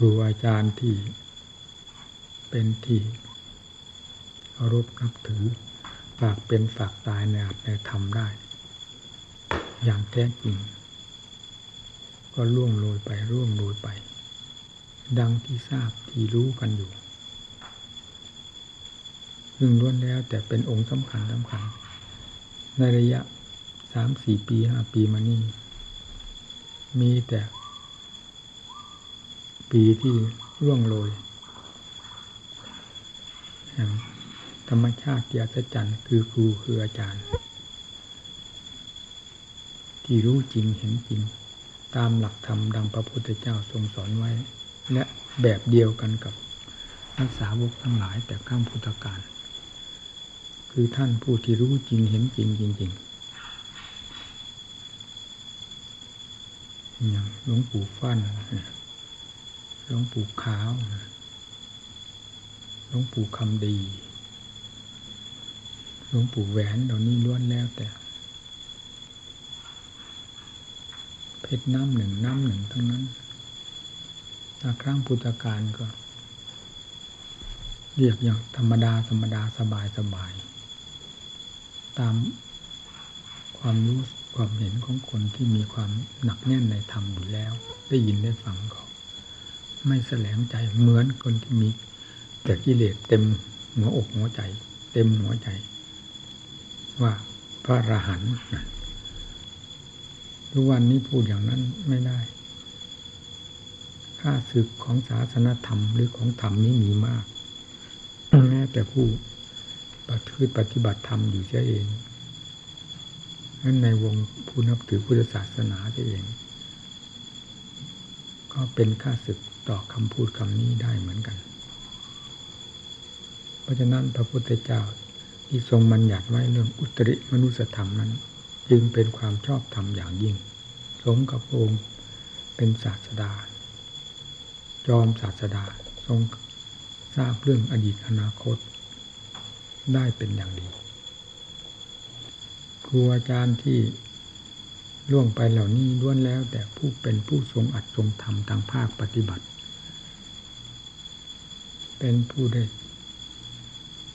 ครูอาจารย์ที่เป็นที่เคารพนับถือฝากเป็นฝากตายในอาจในธรรมได้ อย่างแท้จริง ก็ล่วงโรยไปร่วงโรยไป ดังที่ทราบที่รู้กันอยู่ซึ่งล้วนแล้วแต่เป็นองค์สำคัญสำคัญ ในระยะสามสี่ปีห้าปีมานี้มีแต่ ปีที่ร่วงโรยธรรมชาติที่อัศจรรย์คือครูคืออาจารย์ ที่รู้จริงเห็นจริง ตามหลักธรรมดังพระพุทธเจ้าทรงสอนไว้ และแบบเดียวกันกับนักษาวกทั้งหลายแต่ข้ามพุทธการ คือท่านผู้ที่รู้จริงเห็นจริงจริงๆอย่างหลวงปู่ฟั่น หลวงปู่ขาวหลวงปู่คำดีหลวงปู่แหวนเหล่านี้ล้วนแล้วแต่ เพชรน้ำหนึ่งน้ำหนึ่งทั้งนั้นถ้าครั้งพุทธการก็ เรียกอย่างธรรมดาธรรมดาสบายสบาย ตามความรู้ความเห็นของคนที่มีความหนักแน่นในธรรมอยู่แล้ว ได้ยินได้ฟังเขา ไม่แสลงใจเหมือนคนที่มี แต่กิเลสเต็มหัวอกหัวใจ เต็มหัวใจ ว่าพระอรหันต์ทุกวันนี้พูดอย่างนั้นไม่ได้ค่าศึกของศาสนธรรมหรือของธรรมนี้มีมากแม้แต่ผู้ปฏิบัติปฏิบัติธรรมอยู่เสียเองนั้นในวงผู้นับถือพุทธศาสนาเอง ก็เป็นค่าศึก ต่อคำพูดคำนี้ได้เหมือนกัน เพราะฉะนั้นพระพุทธเจ้าที่ทรงบัญญัติไว้เรื่องอุตริมนุสธรรมนั้น จึงเป็นความชอบธรรมอย่างยิ่ง สมกับองค์เป็นศาสดา จอมศาสดาทรงทราบเรื่องอดีตอนาคต ได้เป็นอย่างดีครูอาจารย์ที่ล่วงไปเหล่านี้ล้วนแล้วแต่ผู้เป็นผู้ทรงอัดทรงธรรมทางภาคปฏิบัติ เป็นผู้ได้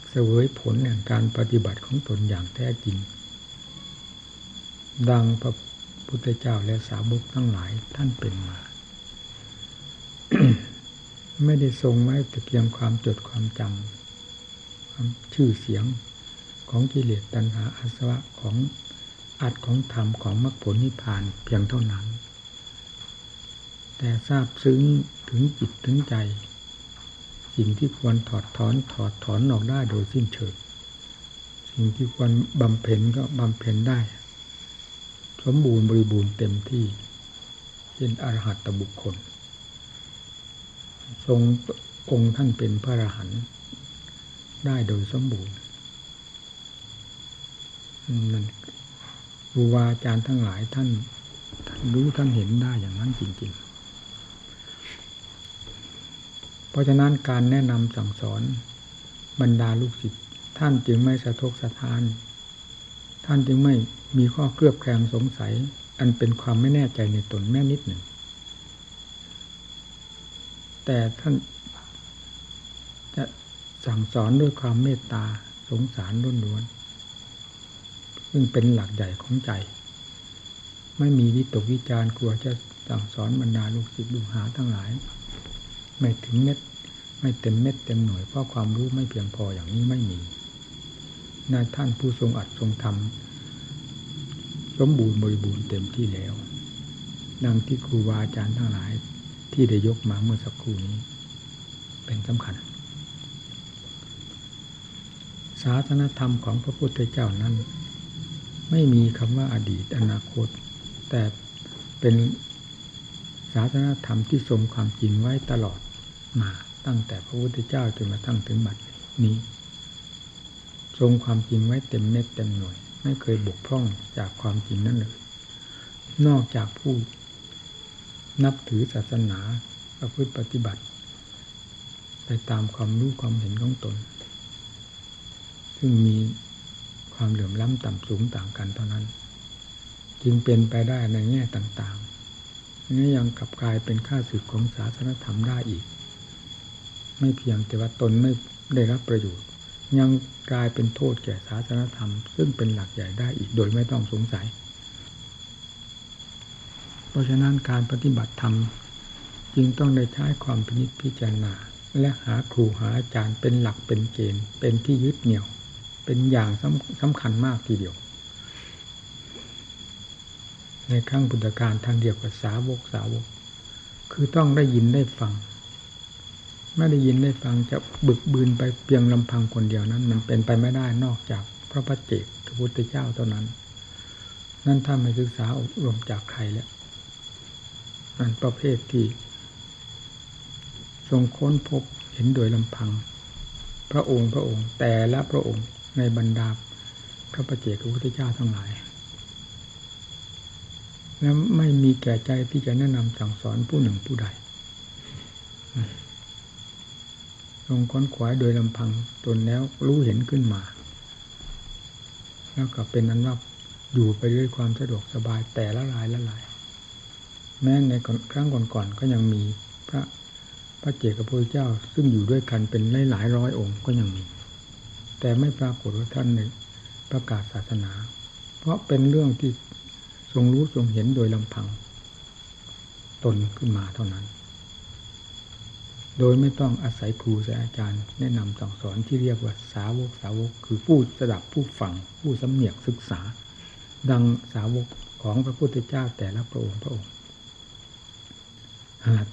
เสวยผลแห่งการปฏิบัติของตนอย่างแท้จริง ดังพระพุทธเจ้าและสาวกทั้งหลายท่านเป็นมา ไม่ได้ทรงไว้แต่เพียงความจดความจำความชื่อเสียงของกิเลสตัณหาอาสวะของอัดของธรรมของมรรคผลนิพพานเพียงเท่านั้น แต่ทราบซึ้งถึงจิตถึงใจ สิ่งที่ควรถอดถอนถอดถอนออกได้โดยสิ้นเชิงสิ่งที่ควรบำเพ็ญก็บำเพ็ญได้ สมบูรณ์บริบูรณ์เต็มที่เช่นอรหัตบุคคล ทรงองค์ท่านเป็นพระอรหันต์ได้โดยสมบูรณ์นั่นครูบาอาจารย์ทั้งหลายท่านท่านรู้ท่านเห็นได้อย่างนั้นจริง ๆ เพราะฉะนั้นการแนะนำสั่งสอนบรรดาลูกศิษย์ท่านจึงไม่สะทกสะทาน ท่านจึงไม่มีข้อเครือบแคลงสงสัย อันเป็นความไม่แน่ใจในตนแม่นิดหนึ่ง แต่ท่านจะสั่งสอนด้วยความเมตตาสงสารล้วนๆซึ่งเป็นหลักใหญ่ของใจ ไม่มีวิตกวิจารกลัวจะสั่งสอนบรรดาลูกศิษย์ลูกหาทั้งหลาย ไม่ถึงเม็ด ไม่เต็มเม็ดเต็มหน่วยเพราะความรู้ไม่เพียงพออย่างนี้ไม่มีนายท่านผู้ทรงอัดทรงทำสมบูรณ์บริบูรณ์เต็มที่แล้วดังที่ครูบาอาจารย์ทั้งหลาย ที่ได้ยกมาเมื่อสักครู่นี้ เป็นสำคัญ ศาสนธรรมของพระพุทธเจ้านั้น ไม่มีคำว่าอดีตอนาคต แต่เป็นศาสนาธรรมที่ทรงความจริงไว้ตลอด มาตั้งแต่พระพุทธเจ้าจนมาตั้งถึงบัดนี้ ทรงความจริงไว้เต็มเม็ดเต็มหน่วย ไม่เคยบกพร่องจากความจริงนั้นเลย นอกจากผู้นับถือศาสนาประพฤติปฏิบัติ ไปตามความรู้ความเห็นของตน ซึ่งมีความเหลื่อมล้ำต่ำสูงต่างกันเท่านั้น จึงเป็นไปได้ในแง่ต่างๆนี่ยังกลับกลายเป็นค่าศึกของศาสนธรรมได้อีก ไม่เพียงแต่ว่าตนไม่ได้รับประโยชน์ ยังกลายเป็นโทษแก่ศาสนธรรม ซึ่งเป็นหลักใหญ่ได้อีกโดยไม่ต้องสงสัย เพราะฉะนั้นการปฏิบัติธรรมจึงต้องได้ใช้ความพินิจพิจารณา และหาครูหาอาจารย์เป็นหลักเป็นเกณฑ์ เป็นที่ยึดเหนี่ยว เป็นอย่างสำคัญมากทีเดียว ในครั้งพุทธกาลท่านเดียวกับสาวกสาวก คือต้องได้ยินได้ฟัง ไม่ได้ยินได้ฟังจะบึกบืนไปเพียงลำพังคนเดียวนั้น มันเป็นไปไม่ได้นอกจากพระปัจเจกพระพุทธเจ้าเท่านั้น นั่นถ้าไม่ศึกษาอบรมจากใครแล้วนั่นประเภทที่ ทรงค้นพบเห็นโดยลำพัง พระองค์พระองค์ แต่ละพระองค์ในบรรดาพระประเจกพระพุทธเจ้าทั้งหลาย และไม่มีแก่ใจที่จะแนะนำสั่งสอนผู้หนึ่งผู้ใด ทรงค้นขวายโดยลำพังตนแล้วรู้เห็นขึ้นมา แล้วก็เป็นนั้นว่าอยู่ไปด้วยความสะดวกสบายแต่ละลายละลาย แม้ในครั้งก่อนๆก็ยังมีพระพระเจกับพระเจ้าซึ่งอยู่ด้วยกันเป็นหลายหลายร้อยองค์ก็ยังมี แต่ไม่ปรากฏว่าท่านในประกาศศาสนา เพราะเป็นเรื่องที่ทรงรู้ทรงเห็นโดยลำพัง ตนขึ้นมาเท่านั้น โดยไม่ต้องอาศัยครูอาจารย์ แนะนำสั่งสอนที่เรียกว่าสาวกสาวก คือผู้สดับผู้ฟังผู้สำเนียกศึกษา ดังสาวกของพระพุทธเจ้าแต่ละพระองค์พระองค์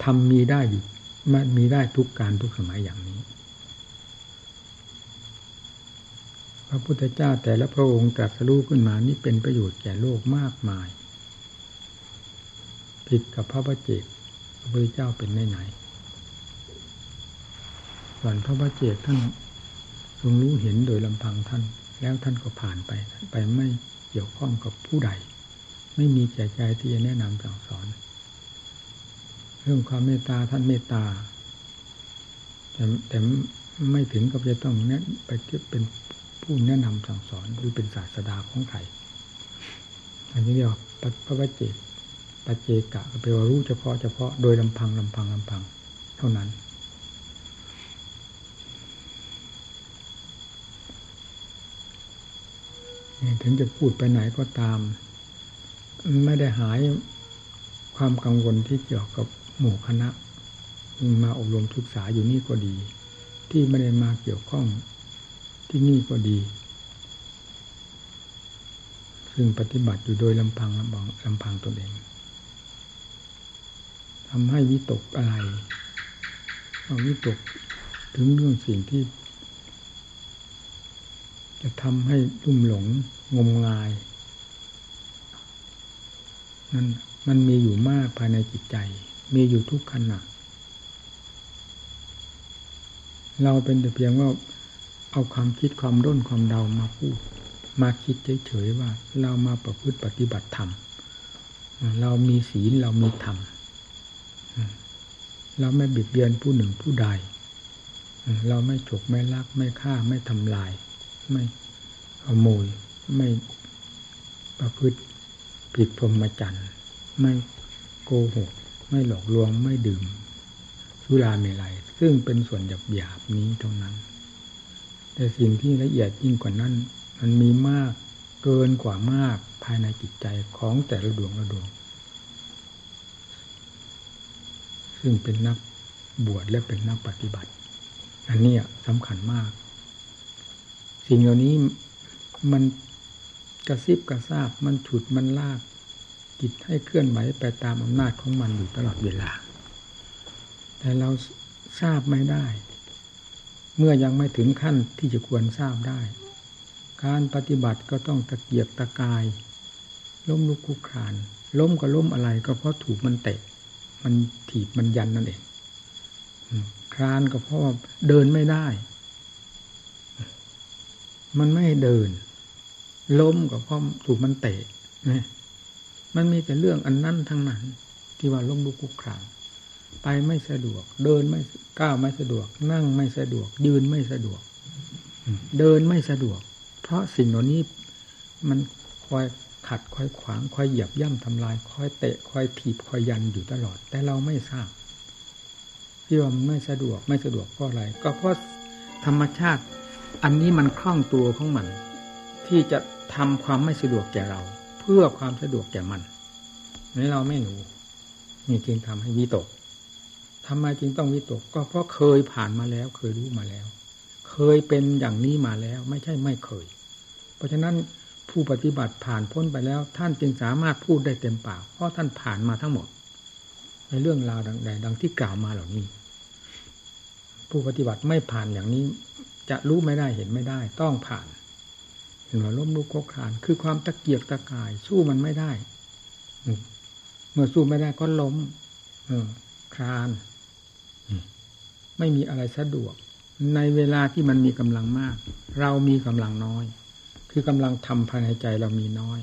ทำมีได้อยู่มันมีได้ทุกการทุกสมัยอย่างนี้ พระพุทธเจ้าแต่ละพระองค์ตรัสรู้ขึ้นมานี่เป็นประโยชน์แก่โลกมากมาย ผิดกับพระบัจเจกพระพุทธเจ้าเป็นไหน ส่วนพระบัจเจกท่านทรงรู้เห็นโดยลำพังท่าน แล้วท่านก็ผ่านไป ไปไม่เกี่ยวข้องกับผู้ใด ไม่มีใจใจที่จะแนะนำสั่งสอน เรื่องความเมตตาท่านเมตตา แต่แต่ไม่ถึงกับจะต้องเน้นไปเป็นผู้แนะนำสั่งสอนหรือเป็นศาสดาของใครอันนี้เรียกว่าพระวเจกปัจเจกะแปลว่ารู้เฉพาะเฉพาะโดยลำพังลำพังลำพัง เท่านั้น ถึงจะพูดไปไหนก็ตาม ไม่ได้หายความกังวลที่เกี่ยวกับหมู่คณะมาอบรมศึกษาอยู่นี่ก็ดี ที่ไม่ได้มาเกี่ยวข้องที่นี่ก็ดี ซึ่งปฏิบัติอยู่โดยลำพังลำพังลำพังตนเองทำให้วิตกอะไรเอาวิตกถึงเรื่องสิ่งที่ จะทำให้ลุ่มหลงงมงายนั่นมันมีอยู่มากภายในจิตใจ มีอยู่ทุกขณะเราเป็นแต่เพียงว่าเอาความคิดความร่นความเดามาพูด มาคิดเฉยๆว่า เรามาประพฤติปฏิบัติธรรมเรามีศีลเรามีธรรมเราไม่บิดเบียนผู้หนึ่งผู้ใด เราไม่ฉกไม่ลักไม่ฆ่าไม่ทำลาย ไม่ขโมยไม่ประพฤติผิดพรหมจรรย์ไม่โกหก ไม่หลอกลวงไม่ดื่มสุราเมลัย ซึ่งเป็นส่วนหยาบหยาบนี้เท่านั้น แต่สิ่งที่ละเอียดยิ่งกว่านั้น มันมีมากเกินกว่ามากภายในจิตใจของแต่ละดวงละดวง ซึ่งเป็นนักบวชและเป็นนักปฏิบัติ อันนี้สำคัญมาก สิ่งเหล่านี้มันกระซิบกระซาบมันฉุดมันลากจิตให้เคลื่อนไหวไปตามอำนาจของมันอยู่ตลอดเวลา แต่เราทราบไม่ได้ เมื่อยังไม่ถึงขั้นที่จะควรทราบได้ การปฏิบัติก็ต้องตะเกียกตะกาย ล้มลุกคุกคาน ล้มก็ล้มอะไรก็เพราะถูกมันเตะ มันถีบมันยันนั่นเองคลานก็เพราะเดินไม่ได้ มันไม่เดิน ล้มก็เพราะถูกมันเตะนะมันมีแต่เรื่องอันนั้นทั้งนั้น ที่ว่าล้มลุกคุกครานไปไม่สะดวก เดินไม่ก้าวไม่สะดวก นั่งไม่สะดวก ยืนไม่สะดวก เดินไม่สะดวก เพราะสิ่งเหล่านี้มันคอยขัดคอยขวางคอยเหยียบย่ำทำลายคอยเตะคอยถีบคอยยันอยู่ตลอด แต่เราไม่ทราบที่ว่ามันไม่สะดวกไม่สะดวกเพราะอะไร ก็เพราะธรรมชาติ อันนี้มันคล่องตัวของมัน ที่จะทำความไม่สะดวกแก่เรา เพื่อความสะดวกแก่มันนี่เราไม่รู้นี่จึงทำให้วิตกทำไมจึงต้องวิตก ก็เพราะเคยผ่านมาแล้ว เคยรู้มาแล้ว เคยเป็นอย่างนี้มาแล้ว ไม่ใช่ไม่เคย เพราะฉะนั้นผู้ปฏิบัติผ่านพ้นไปแล้ว ท่านจึงสามารถพูดได้เต็มปาก เพราะท่านผ่านมาทั้งหมด ในเรื่องราวดังใดดังที่กล่าวมาเหล่านี้ ผู้ปฏิบัติไม่ผ่านอย่างนี้ จะรู้ไม่ได้เห็นไม่ได้ ต้องผ่านเห็นว่าล้มลุกคลคาน คือความตะเกียกตะกายสู้มันไม่ได้เมื่อสู้ไม่ได้ก็ล้ม เออคลานไม่มีอะไรสะดวก ในเวลาที่มันมีกำลังมาก เรามีกำลังน้อย คือกำลังทำภายในใจเรามีน้อย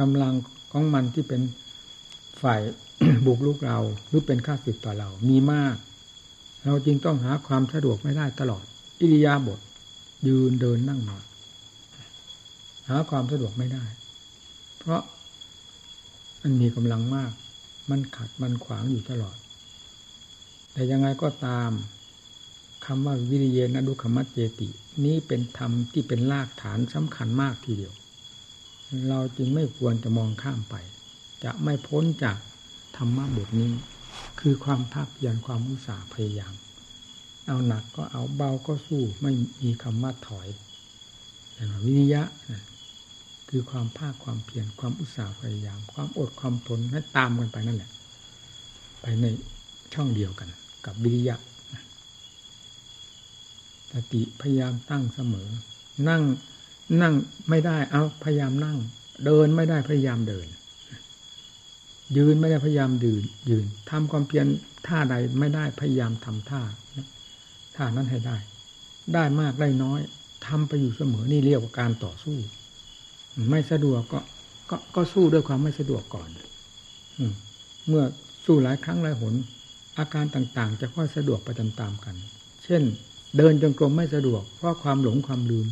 กำลังของมันที่เป็นฝ่ายบุกลุกเรา หรือเป็นข้าศึกต่อเรา มีมาก เราจึงต้องหาความสะดวกไม่ได้ตลอด อิริยาบถยืนเดินนั่งนอนหาความสะดวกไม่ได้ เพราะมันมีกำลังมาก มันขัดมันขวางอยู่ตลอด แต่ยังไงก็ตามคำว่าวิริเยนะดุขมัตเจติ นี้เป็นธรรมที่เป็นรากฐานสำคัญมากทีเดียว เราจึงไม่ควรจะมองข้ามไป จะไม่พ้นจากธรรมะบทนี้ คือความภาคเพียรความอุตสาห์พยายาม เอาหนักก็เอาเบาก็สู้ไม่มีคำว่าถอยอย่างวิริยะคือความภาคความเพียรความอุตสาห์พยายาม ความอดความทนให้ตามกันไปนั่นแหละ ไปในช่องเดียวกัน กับวิริยะสติพยายามตั้งเสมอ นั่งนั่งไม่ได้เอาพยายามนั่ง เดินไม่ได้พยายามเดิน ยืนไม่ได้พยายามดืนยืนทำความเพียรท่าใดไม่ได้พยายามทำท่าท่านั้นให้ได้ ได้มากได้น้อยทำไปอยู่เสมอนี่เรียกว่าการต่อสู้ ไม่สะดวกก็ก็ก็สู้ด้วยความไม่สะดวกก่อนเมื่อสู้หลายครั้งหลายหน อาการต่างๆ จะค่อยสะดวกไปตามๆกัน เช่น เดินจงกรมไม่สะดวก เพราะความหลงความลืม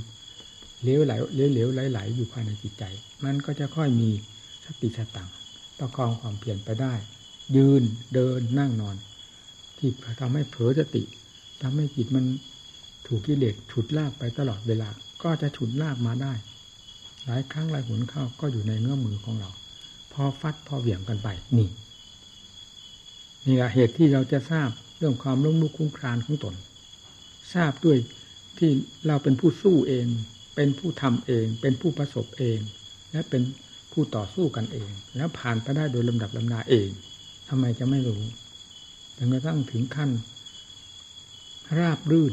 เลี้ยวไหลเลี้ยวเหลไหลอยู่ภายในจิตใจ มันก็จะค่อยมีสติสตัง ประคองความเปลี่ยนไปได้ ยืนเดินนั่งนอน ที่ทำให้เผลอสติทำให้จิตมันถูกกิเลสฉุดลากไปตลอดเวลา ก็จะฉุดลากมาได้ หลายครั้งหลายหนเข้าก็อยู่ในเงื้อมือของเรา พอฟัดพอเหวี่ยงกันไปนี่นี่แหละเหตุที่เราจะทราบเรื่องความล้มลุกคุ้มคลานของตน ทราบด้วยที่เราเป็นผู้สู้เอง เป็นผู้ทำเอง เป็นผู้ประสบเอง และเป็น ผู้ต่อสู้กันเอง แล้วผ่านไปได้โดยลำดับลำดาเองทำไมจะไม่รู้จนกระทั่งถึงขั้น ราบรื่น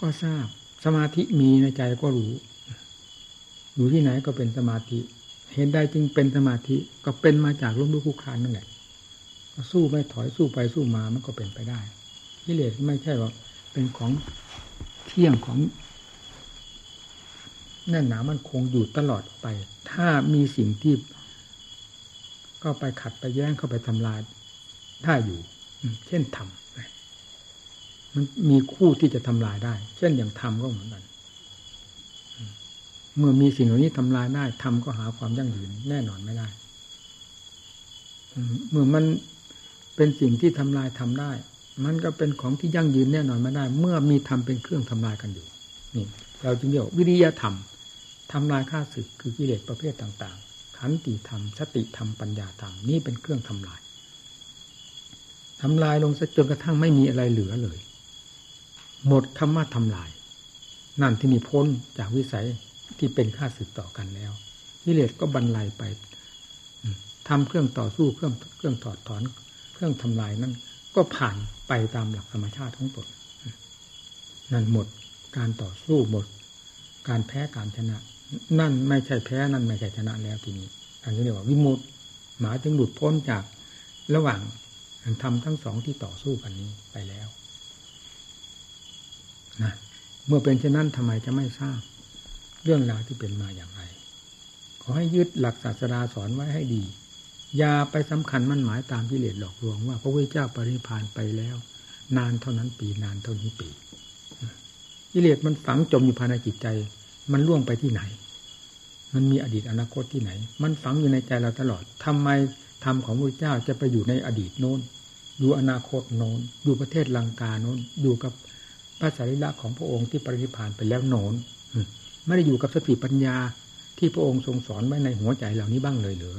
ก็ทราบ สมาธิมีในใจก็รู้ อยู่ที่ไหนก็เป็นสมาธิ เห็นได้จึงเป็นสมาธิก็เป็นมาจากล้มลุกคุกคานนั่นแหละสู้ไม่ถอยสู้ไปสู้มามันก็เป็นไปได้กิเลสไม่ใช่ว่าเป็นของเที่ยงของ แน่นหนามันคงอยู่ตลอดไป ถ้ามีสิ่งที่ก็ไปขัดไปแย้งเข้าไปทำลายได้อยู่ เช่นธรรมมันมีคู่ที่จะทำลายได้ เช่นอย่างธรรมก็เหมือนกันเมื่อมีสิ่งเหล่านี้ทำลายได้ธรรมก็หาความยั่งยืนแน่นอนไม่ได้เมื่อมันเป็นสิ่งที่ทำลายทำได้ มันก็เป็นของที่ยั่งยืนแน่นอนไม่ได้ เมื่อมีธรรมเป็นเครื่องทำลายกันอยู่นี่เราจึงเรียกวิริยะธรรม ทำลายข้าศึกคือกิเลสประเภทต่างๆ ขันติธรรม สติธรรม ปัญญาธรรม นี่เป็นเครื่องทำลายทำลายลงจนกระทั่งไม่มีอะไรเหลือเลย หมดคำว่าทำลาย นั่นที่นี่พ้นจากวิสัยที่เป็นข้าศึกต่อกันแล้วกิเลสก็บรรลัยไปทำเครื่องต่อสู้เครื่องเครื่องถอดถอน เครื่องทำลายนั่นก็ผ่านไปตามหลักธรรมชาติของตนนั่นหมดการต่อสู้หมด การแพ้การชนะ นั่นไม่ใช่แพ้นั่นไม่ใช่ชนะแล้วทีนี้อันนี้เรียกว่าวิมุตหมายถึงหลุดพ้นจากระหว่างทำทั้งสองที่ต่อสู้กันนี้ไปแล้วนะเมื่อเป็นเช่นนั้นทำไมจะไม่ทราบ เรื่องราวที่เป็นมาอย่างไร ขอให้ยึดหลักศาสดาสอนไว้ให้ดี อย่าไปสำคัญมั่นหมายตามกิเลสหลอกลวงว่าพระพุทธเจ้าปริพานไปแล้ว นานเท่านั้นปีนานเท่านี้ปีกิเลสมันฝังจมอยู่ภายในจิตใจ มันล่วงไปที่ไหน มันมีอดีตอนาคตที่ไหน มันฝังอยู่ในใจเราตลอดทำไมธรรมของพระเจ้าจะไปอยู่ในอดีตโน้น อยู่อนาคตโน้น อยู่ประเทศลังกาโน้น อยู่กับพระสารีระของพระองค์ที่ปรินิพานไปแล้วโน้นไม่ได้อยู่กับสติปัญญาที่พระองค์ทรงสอนไว้ในหัวใจเหล่านี้บ้างเลยเหรือ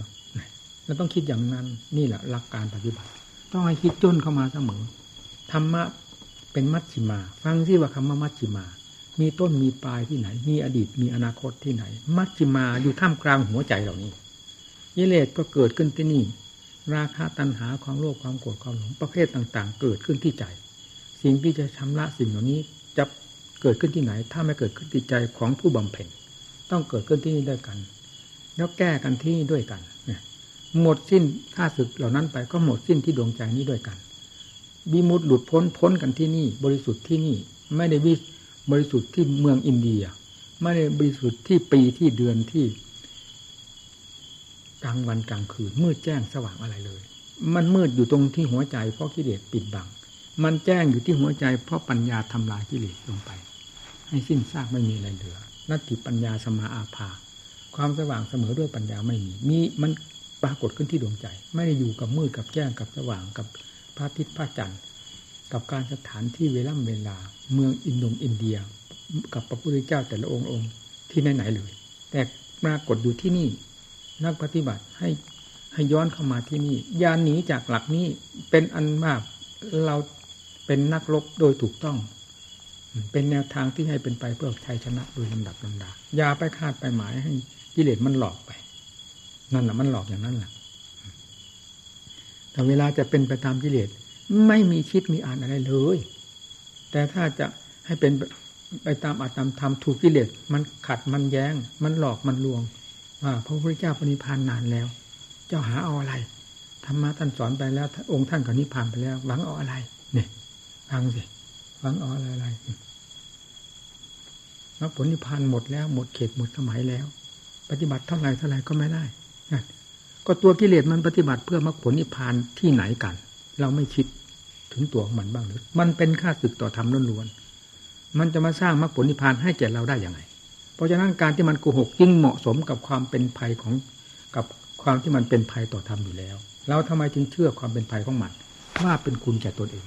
เราต้องคิดอย่างนั้นนี่แหละหลักการปฏิบัติ ต้องให้คิดจนเข้ามาเสมอธรรมะเป็นมัชชิมา ฟังที่ว่าคำว่ามัชชิมา มีต้นมีปลายที่ไหน มีอดีตมีอนาคตที่ไหน มัชชิมาอยู่ท่ามกลางหัวใจเหล่านี้ยิเลสก็เกิดขึ้นที่นี่ ราคะตัณหาความโลภความโกรธความหลงประเภทต่างๆ เกิดขึ้นที่ใจ สิ่งที่จะชำระสิ่งเหล่านี้จะเกิดขึ้นที่ไหน ถ้าไม่เกิดขึ้นที่ใจของผู้บำเพ็ญต้องเกิดขึ้นที่นี่ด้วยกัน แล้วแก้กันที่นี่ด้วยกันหมดสิ้นข้าศึกเหล่านั้นไปก็หมดสิ้นที่ดวงใจนี้ด้วยกันวิมุตหลุดพ้นพ้นกันที่นี่ บริสุทธิ์ที่นี่ ไม่ได้วิ บริสุทธิ์ที่เมืองอินเดีย ไม่ได้บริสุทธิ์ที่ปีที่เดือนที่กลางวันกลางคืนมืดแจ้งสว่างอะไรเลย มันมืดอยู่ตรงที่หัวใจเพราะกิเลสปิดบัง มันแจ้งอยู่ที่หัวใจเพราะปัญญาทำลายกิเลสลงไป ให้สิ้นซากไม่มีอะไรเหลือ นัตติปัญญาสมาอาภา ความสว่างเสมอด้วยปัญญาไม่มี มีมันปรากฏขึ้นที่ดวงใจ ไม่ได้อยู่กับมืดกับแจ้งกับสว่างกับพระอาทิตย์พระจันทร์ กับการสถานที่เวล่ำเวลา เมืองอินโดนอินเดีย กับพระพุทธเจ้าแต่ละองค์องค์ที่ไหนๆเลย แต่ปรากฏอยู่ที่นี่นักปฏิบัติให้ให้ย้อนเข้ามาที่นี่ยานหนีจากหลักนี้เป็นอันมากเราเป็นนักรบโดยถูกต้อง เป็นแนวทางที่ให้เป็นไปเพื่อชัยชนะโดยลำดับลำดาอย่าไปคาดไปหมายให้กิเลสมันหลอกไป นั่นแหละมันหลอกอย่างนั้นแหละแต่เวลาจะเป็นไปตามกิเลส ไม่มีคิดมีอ่านอะไรเลย แต่ถ้าจะให้เป็นไปตามอาตามธรรมถูกกิเลสมันขัดมันแย้ง มันหลอกมันลวงว่าพระพุทธเจ้าปณิพานนานแล้ว เจ้าหาเอาอะไรธรรมะท่านสอนไปแล้ว องค์ท่านก็นิพพานไปแล้ว หวังเอาอะไร เนี่ยฟังสิหวังเอาอะไรอะไรมรรคผลนิพพานหมดแล้วหมดเขตหมดสมัยแล้ว ปฏิบัติเท่าไหร่เท่าไหร่ก็ไม่ได้นั่นก็ตัวกิเลสมันปฏิบัติเพื่อมรรคผลนิพพานที่ไหนกัน เราไม่คิด ถึงตัวของมันบ้างหรือ มันเป็นค่าศึกต่อธรรมล้วนๆมันจะมาสร้างมรรคผลนิพพานให้แก่เราได้อย่างไรเพราะฉะนั้นการที่มันโกหกยิ่งเหมาะสมกับความเป็นภัยของกับความที่มันเป็นภัยต่อธรรมอยู่แล้ว เราทำไมจึงเชื่อความเป็นภัยของมันว่าเป็นคุณแก่ตนเอง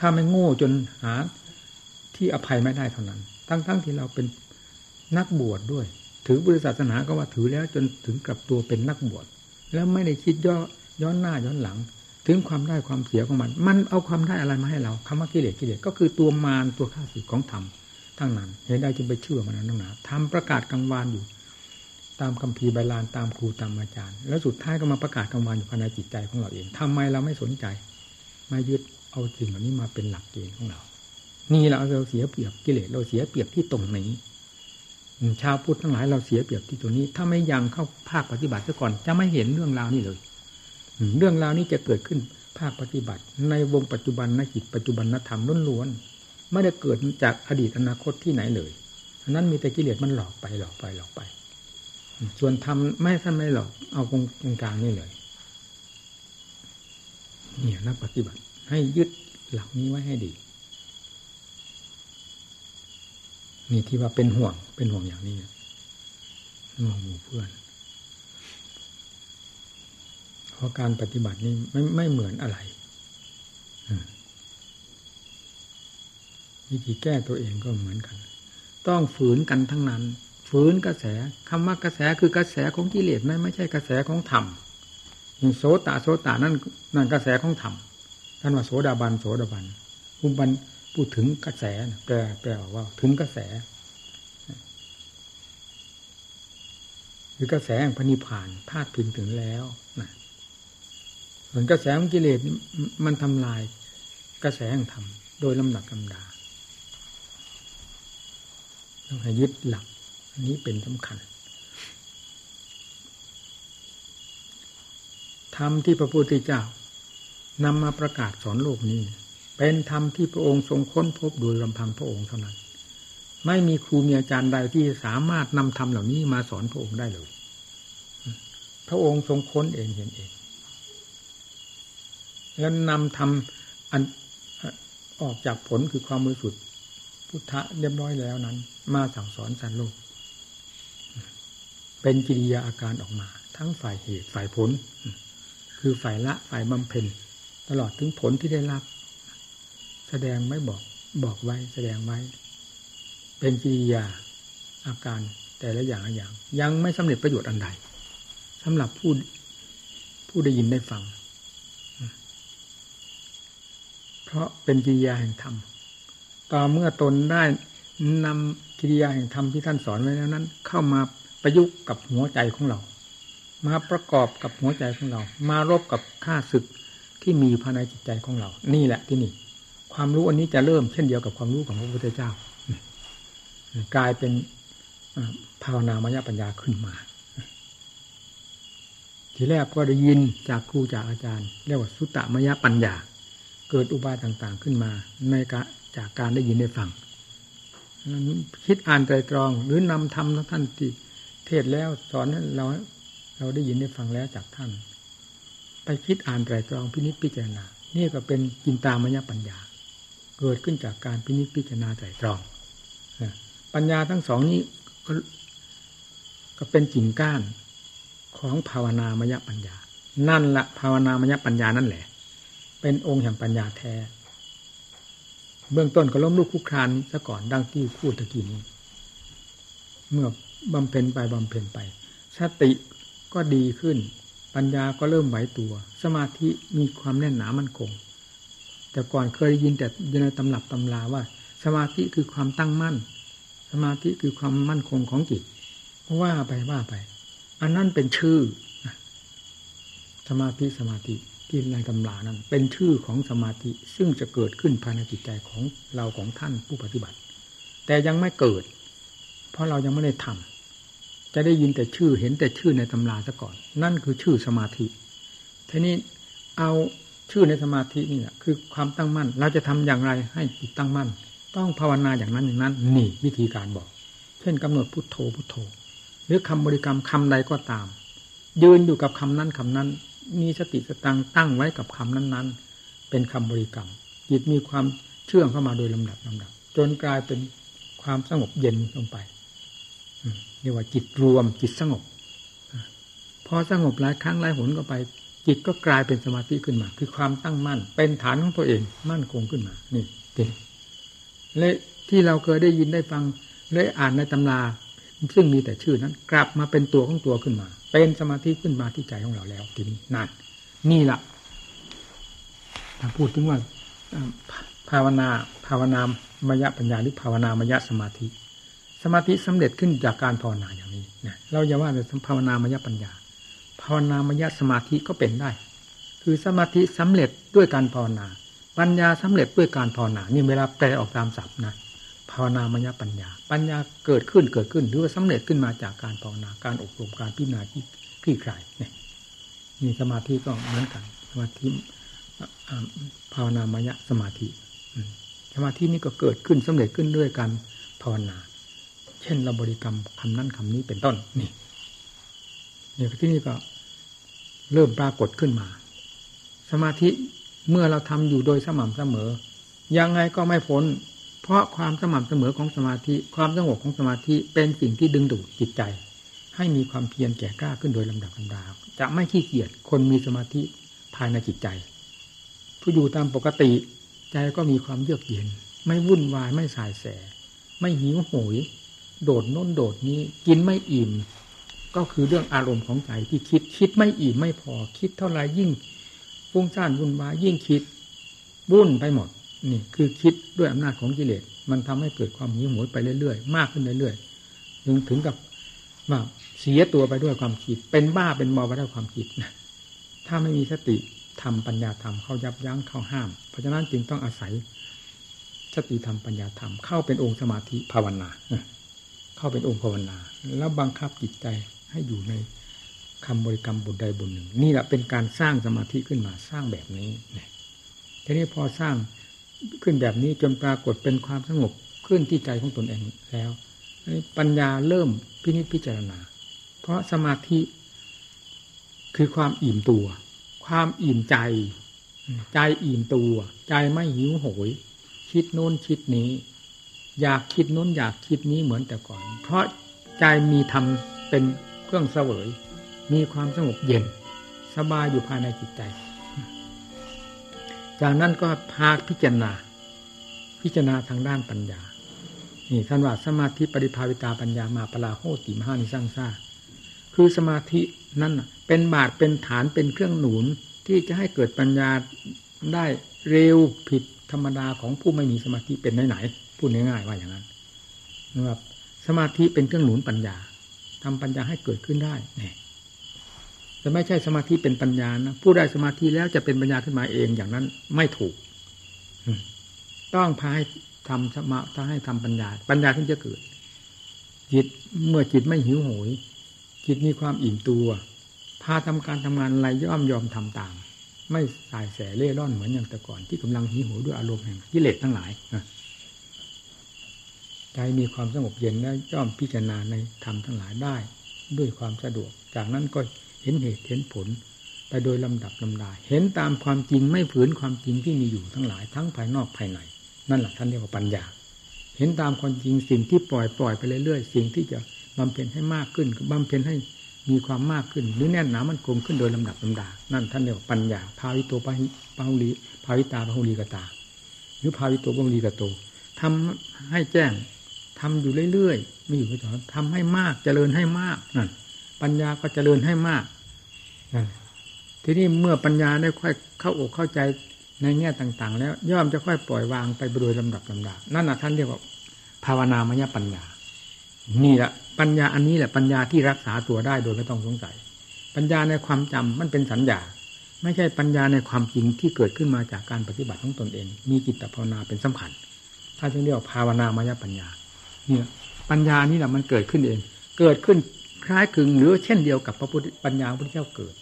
ถ้าไม่โง่จนหาที่อภัยไม่ได้เท่านั้น ทั้งๆทที่เราเป็นนักบวชดด้วย ถือบริษัทศาสนาก็ว่าถือแล้วจนถึงกับตัวเป็นนักบวชแล้วไม่ได้คิดย่อย้อนหน้าย้อนหลัง ถึงความได้ความเสียของมัน มันเอาความได้อะไรมาให้เราคำว่ากิเลสกิเลสก็คือตัวมารตัวข้าศึกของธรรมทั้งนั้นเห็นได้จึงไปเชื่อมันนั้นหนาทำประกาศกลางวานอยู่ ตามคัมภีร์ใบลานตามครูตามอาจารย์ แล้วสุดท้ายก็มาประกาศกลางวานอยู่ภายในจิตใจของเราเองทำไมเราไม่สนใจไม่ยึดเอาสิ่งเหล่านี้มาเป็นหลักเกณฑ์ของเรา นี่เราเราเสียเปรียบกิเลสเราเสียเปรียบที่ตรงนี้ชาวพุทธทั้งหลายเราเสียเปรียบที่ตัวนี้ ถ้าไม่ยังเข้าภาคปฏิบัติซะก่อนจะไม่เห็นเรื่องราวนี้เลย เรื่องราวนี้จะเกิดขึ้นภาคปฏิบัติ ในวงปัจจุบันนจิตปัจจุบันนธรรมล้วนๆไม่ได้เกิดจากอดีตอนาคตที่ไหนเลยอันนั้นมีแต่กิเลสมันหลอกไปหลอกไปหลอกไป ส่วนทำไม่ท่านไม่หลอกเอาตรงกลางนี่เลยเนี่ยนักปฏิบัติ ให้ยึดหลักนี้ไว้ให้ดีนี่ที่ว่าเป็นห่วงเป็นห่วงอย่างนี้ห่วงหมู่เพื่อนเพ ราะการปฏิบัตินี้ไม่ไม่เหมือนอะไรวิธีแก้ตัวเองก็เหมือนกัน ต้องฝืนกันทั้งนั้น ฝืนกระแสคำว่ากระแสคือกระแสของกิเลสไม่ไม่ใช่กระแสของธรรมโสตโสตานั่นนั่นกระแสของธรรมท่านว่าโสดาบันโสดาบันอุบันพูดถึงกระแสแปลแปลว่าถึงกระแสหรือกระแสแห่งพนิพานพาดพิงถึงแล้วนะ ส่วนกระแสของกิเลสมันทำลาย กระแสแห่งธรรมโดยลำดับลำดาต้องให้ยึดหลัก อันนี้เป็นสำคัญธรรมที่พระพุทธเจ้านำมาประกาศสอนโลกนี้ เป็นธรรมที่พระองค์ทรงค้นพบโดยลำพังพระองค์เท่านั้น ไม่มีครูมีอาจารย์ใดที่สามารถนำธรรมเหล่านี้มาสอนพระองค์ได้เลย พระองค์ทรงค้นเองเห็นเอง แล้วนำธรรมอันออกจากผลคือความมือสุด พุทธะเรียบร้อยแล้วนั้น มาสั่งสอนสันโลก เป็นกิริยาอาการออกมา ทั้งฝ่ายเหตุฝ่ายผล คือฝ่ายละฝ่ายบำเพ็ญตลอดถึงผลที่ได้รับ แสดงไม่บอกบอกไว้แสดงไว้ เป็นกิริยาอาการแต่ละอย่างอย่าง ยังไม่สำเร็จประโยชน์อันใดสำหรับผู้ผู้ได้ยินได้ฟัง เพราะเป็นกิริยาแห่งธรรมต่อเมื่อตนได้นำกิริยาแห่งธรรมที่ท่านสอนไว้แล้วนั้น เข้ามาประยุกต์กับหัวใจของเรา มาประกอบกับหัวใจของเรา มารบกับข้าศึกที่มีภายในจิตใจของเรา นี่แหละที่นี่ ความรู้อันนี้จะเริ่มเช่นเดียวกับความรู้ของพระพุทธเจ้ากลายเป็นภาวนามยปัญญาขึ้นมา ทีแรกก็ได้ยินจากครูจากอาจารย์ เรียกว่าสุตตมยปัญญา เกิดอุบายต่างๆขึ้นมา ในกะจากการได้ยินได้ฟังคิดอ่านใจตรอง หรือนำธรรมท่านที่เทศแล้วสอนเราเราได้ยินได้ฟังแล้วจากท่าน ไปคิดอ่านใจตรองพินิจพิจารณานี่ก็เป็นกินตามยปัญญา เกิดขึ้นจากการพินิจพิจารณาใจตรองปัญญาทั้งสองนี้ก็ก็เป็นกิ่งก้านของภาวนามยปัญญา นั่นละภาวนามยปัญญานั่นแหละ เป็นองค์แห่งปัญญาแท้ เบื้องต้นก็ล้มลุกคุกครานซะก่อนดังที่พูดตะกี้นี้ เมื่อบำเพ็ญไปบำเพ็ญไป สติก็ดีขึ้น ปัญญาก็เริ่มไหวตัว สมาธิมีความแน่นหนามั่นคง แต่ก่อนเคยยินแต่ในตำรับตำราว่า สมาธิคือความตั้งมั่น สมาธิคือความมั่นคงของจิตว่าไปว่าไป อันนั้นเป็นชื่อ สมาธิสมาธิ ที่ในตำรานั้น เป็นชื่อของสมาธิซึ่งจะเกิดขึ้นภายในจิตใจของเราของท่านผู้ปฏิบัติ แต่ยังไม่เกิด เพราะเรายังไม่ได้ทำจะได้ยินแต่ชื่อเห็นแต่ชื่อในตำราซะก่อน นั่นคือชื่อสมาธิทีนี้เอาชื่อในสมาธินี่แหละคือความตั้งมั่น เราจะทำอย่างไรให้จิตตั้งมั่น ต้องภาวนาอย่างนั้นอย่างนั้น นี่วิธีการบอก เช่นกำหนดพุทโธพุทโธ หรือคำบริกรรมคำใดก็ตาม ยืนอยู่กับคำนั้นคำนั้น มีสติสตังตั้งไว้กับคำนั้น ๆ เป็นคำบริกรรม จิตมีความเชื่องเข้ามาโดยลำดับลำดับ จนกลายเป็นความสงบเย็นลงไปเรียกว่าจิตรวมจิตสงบพอสงบหลายครั้งหลายหนก็ไป จิตก็กลายเป็นสมาธิขึ้นมา คือความตั้งมั่น เป็นฐานของตัวเองมั่นคงขึ้นมา นี่เป็นและที่เราเคยได้ยินได้ฟังได้อ่านในตำรา ซึ่งมีแต่ชื่อนั้น กลับมาเป็นตัวของตัวขึ้นมา เป็นสมาธิขึ้นมาที่ใจของเราแล้วทีนี้นั่นนี่แหละถ้าพูดถึงว่าภาวนาภาวนามยะปัญญาหรือภาวนามยะสมาธิ สมาธิสำเร็จขึ้นจากการภาวนาอย่างนี้นะเราอย่าว่าแต่ภาวนามยะปัญญา ภาวนามยะสมาธิก็เป็นได้ คือสมาธิสำเร็จด้วยการภาวนา ปัญญาสำเร็จด้วยการภาวนานี่เวลาแปลออกตามศัพท์นะ ภาวนามยปัญญา ปัญญาเกิดขึ้นเกิดขึ้นหรือว่าสำเร็จขึ้นมาจากการภาวนาการอบรมการพิจารณาที่คลี่คลายเนี่ยนี่สมาธิก็เหมือนกัน สมาธิภาวนามยสมาธิสมาธินี่ก็เกิดขึ้นสำเร็จขึ้นด้วยการภาวนา เช่นเราบริกรรมคำนั้นคำนี้เป็นต้นนี่เนี่ยที่นี่ก็เริ่มปรากฏขึ้นมา สมาธิเมื่อเราทำอยู่โดยสม่ำเสมอ ยังไงก็ไม่พ้น เพราะความสม่ำเสมอของสมาธิความสงบของสมาธิเป็นสิ่งที่ดึงดูดจิตใจ ให้มีความเพียรแก่กล้าขึ้นโดยลำดับลำดาจะไม่ขี้เกียจคนมีสมาธิภายในจิตใจ ผู้อยู่ตามปกติใจก็มีความเยือกเย็น ไม่วุ่นวายไม่สายแส ไม่หิวโหย โดดน้นโดดนี้กินไม่อิ่ม ก็คือเรื่องอารมณ์ของใจที่คิดคิดไม่อิ่มไม่พอคิดเท่าไรยิ่งฟุ้งซ่านวุ่นวายยิ่งคิดวุ่นไปหมด นี่คือคิดด้วยอำนาจของกิเลสมันทำให้เกิดความหิวโหยไปเรื่อยๆ มากขึ้นเรื่อยๆถึงถึงกับว่าเสียตัวไปด้วยความคิด เป็นบ้าเป็นมอไปด้วยความคิดนะถ้าไม่มีสติทำปัญญาธรรมเข้ายับยั้งเข้าห้าม เพราะฉะนั้นจึงต้องอาศัยสติธรรมปัญญาธรรมเข้าเป็นองค์สมาธิภาวนาเข้าเป็นองค์ภาวนา แล้วบังคับจิตใจให้อยู่ในคำบริกรรมบทใดบทหนึ่ง นี่แหละเป็นการสร้างสมาธิขึ้นมาสร้างแบบนี้ทีนี้พอสร้าง ขึ้นแบบนี้จนปรากฏเป็นความสงบขึ้นที่ใจของตนเองแล้ว ปัญญาเริ่มพินิจพิจารณา เพราะสมาธิคือความอิ่มตัว ความอิ่มใจ ใจอิ่มตัว ใจไม่หิวโหย คิดโน้นคิดนี้ อยากคิดโน้นอยากคิดนี้เหมือนแต่ก่อน เพราะใจมีธรรมเป็นเครื่องเสวย มีความสงบเย็น สบายอยู่ภายในจิตใจ จากนั้นก็พาพิจารณา พิจารณาทางด้านปัญญา นี่ท่านว่าสมาธิปริภาวิตาปัญญามาปลาโหติมหานิสร้างซาคือสมาธินั่นเป็นบาทเป็นฐานเป็นเครื่องหนุนที่จะให้เกิดปัญญาได้เร็วผิดธรรมดาของผู้ไม่มีสมาธิเป็นไหนๆพูดง่ายๆว่าอย่างนั้นนะครับสมาธิเป็นเครื่องหนุนปัญญาทำปัญญาให้เกิดขึ้นได้เนี่ย จะไม่ใช่สมาธิเป็นปัญญานะผู้ได้สมาธิแล้วจะเป็นปัญญาขึ้นมาเองอย่างนั้นไม่ถูก ต้องพาให้ทำสมาถ้าให้ทำปัญญา ปัญญาถึงจะเกิด จิตเมื่อจิตไม่หิวโหย จิตมีความอิ่มตัว พาทำการทำงานอะไรย่อมยอมทำตาม ไม่สายแสเล่ร่อนเหมือนอย่างแต่ก่อน ที่กำลังหิวโหยด้วยอารมณ์แห่งกิเลสทั้งหลายใจมีความสงบเย็นและย่อมพิจารณาในธรรมทั้งหลายได้ ด้วยความสะดวก จากนั้นก็ เห็นเหตุเห็นผลไปโดยลำดับลำดา เห็นตามความจริงไม่ฝืนความจริงที่มีอยู่ทั้งหลายทั้งภายนอกภายใน นั่นแหละท่านเรียกว่าปัญญา เห็นตามความจริงสิ่งที่ปล่อยปล่อยไปเรื่อยๆสิ่งที่จะบำเพ็ญให้มากขึ้นบำเพ็ญให้มีความมากขึ้นหรือแน่นหนามันคงขึ้นโดยลำดับลำดา นั่นท่านเรียกว่าปัญญา ภาวิโตปาหุลีภาวิตาภาหุลีกตา หรือภาวิโตปาหุลีกโตทำให้แจ้งทำอยู่เรื่อยๆมีอยู่ไม่ถอนทำให้มากเจริญให้มากนั่น ปัญญาก็เจริญให้มากนั่นทีนี้เมื่อปัญญาได้ค่อยเข้าอกเข้าใจในแง่ต่าง ๆ แล้วย่อมจะค่อยปล่อยวางไปโดยลำดับลำดานั่นนะท่านเรียกว่า ภาวนามยปัญญา นี่แหละปัญญาอันนี้แหละปัญญาที่รักษาตัวได้โดยไม่ต้องสงสัย ปัญญาในความจำมันเป็นสัญญา ไม่ใช่ปัญญาในความจริงที่เกิดขึ้นมาจากการปฏิบัติของตนเอง มีจิตภาวนาเป็นสำคัญถ้าจะเรียกว่าภาวนามยปัญญาเนี่ยปัญญานี่แหละมันเกิดขึ้นเอง เกิดขึ้น คล้ายคลึงหรือเช่นเดียวกับพระพุทธปัญญาพระพุทธเจ้าเกิด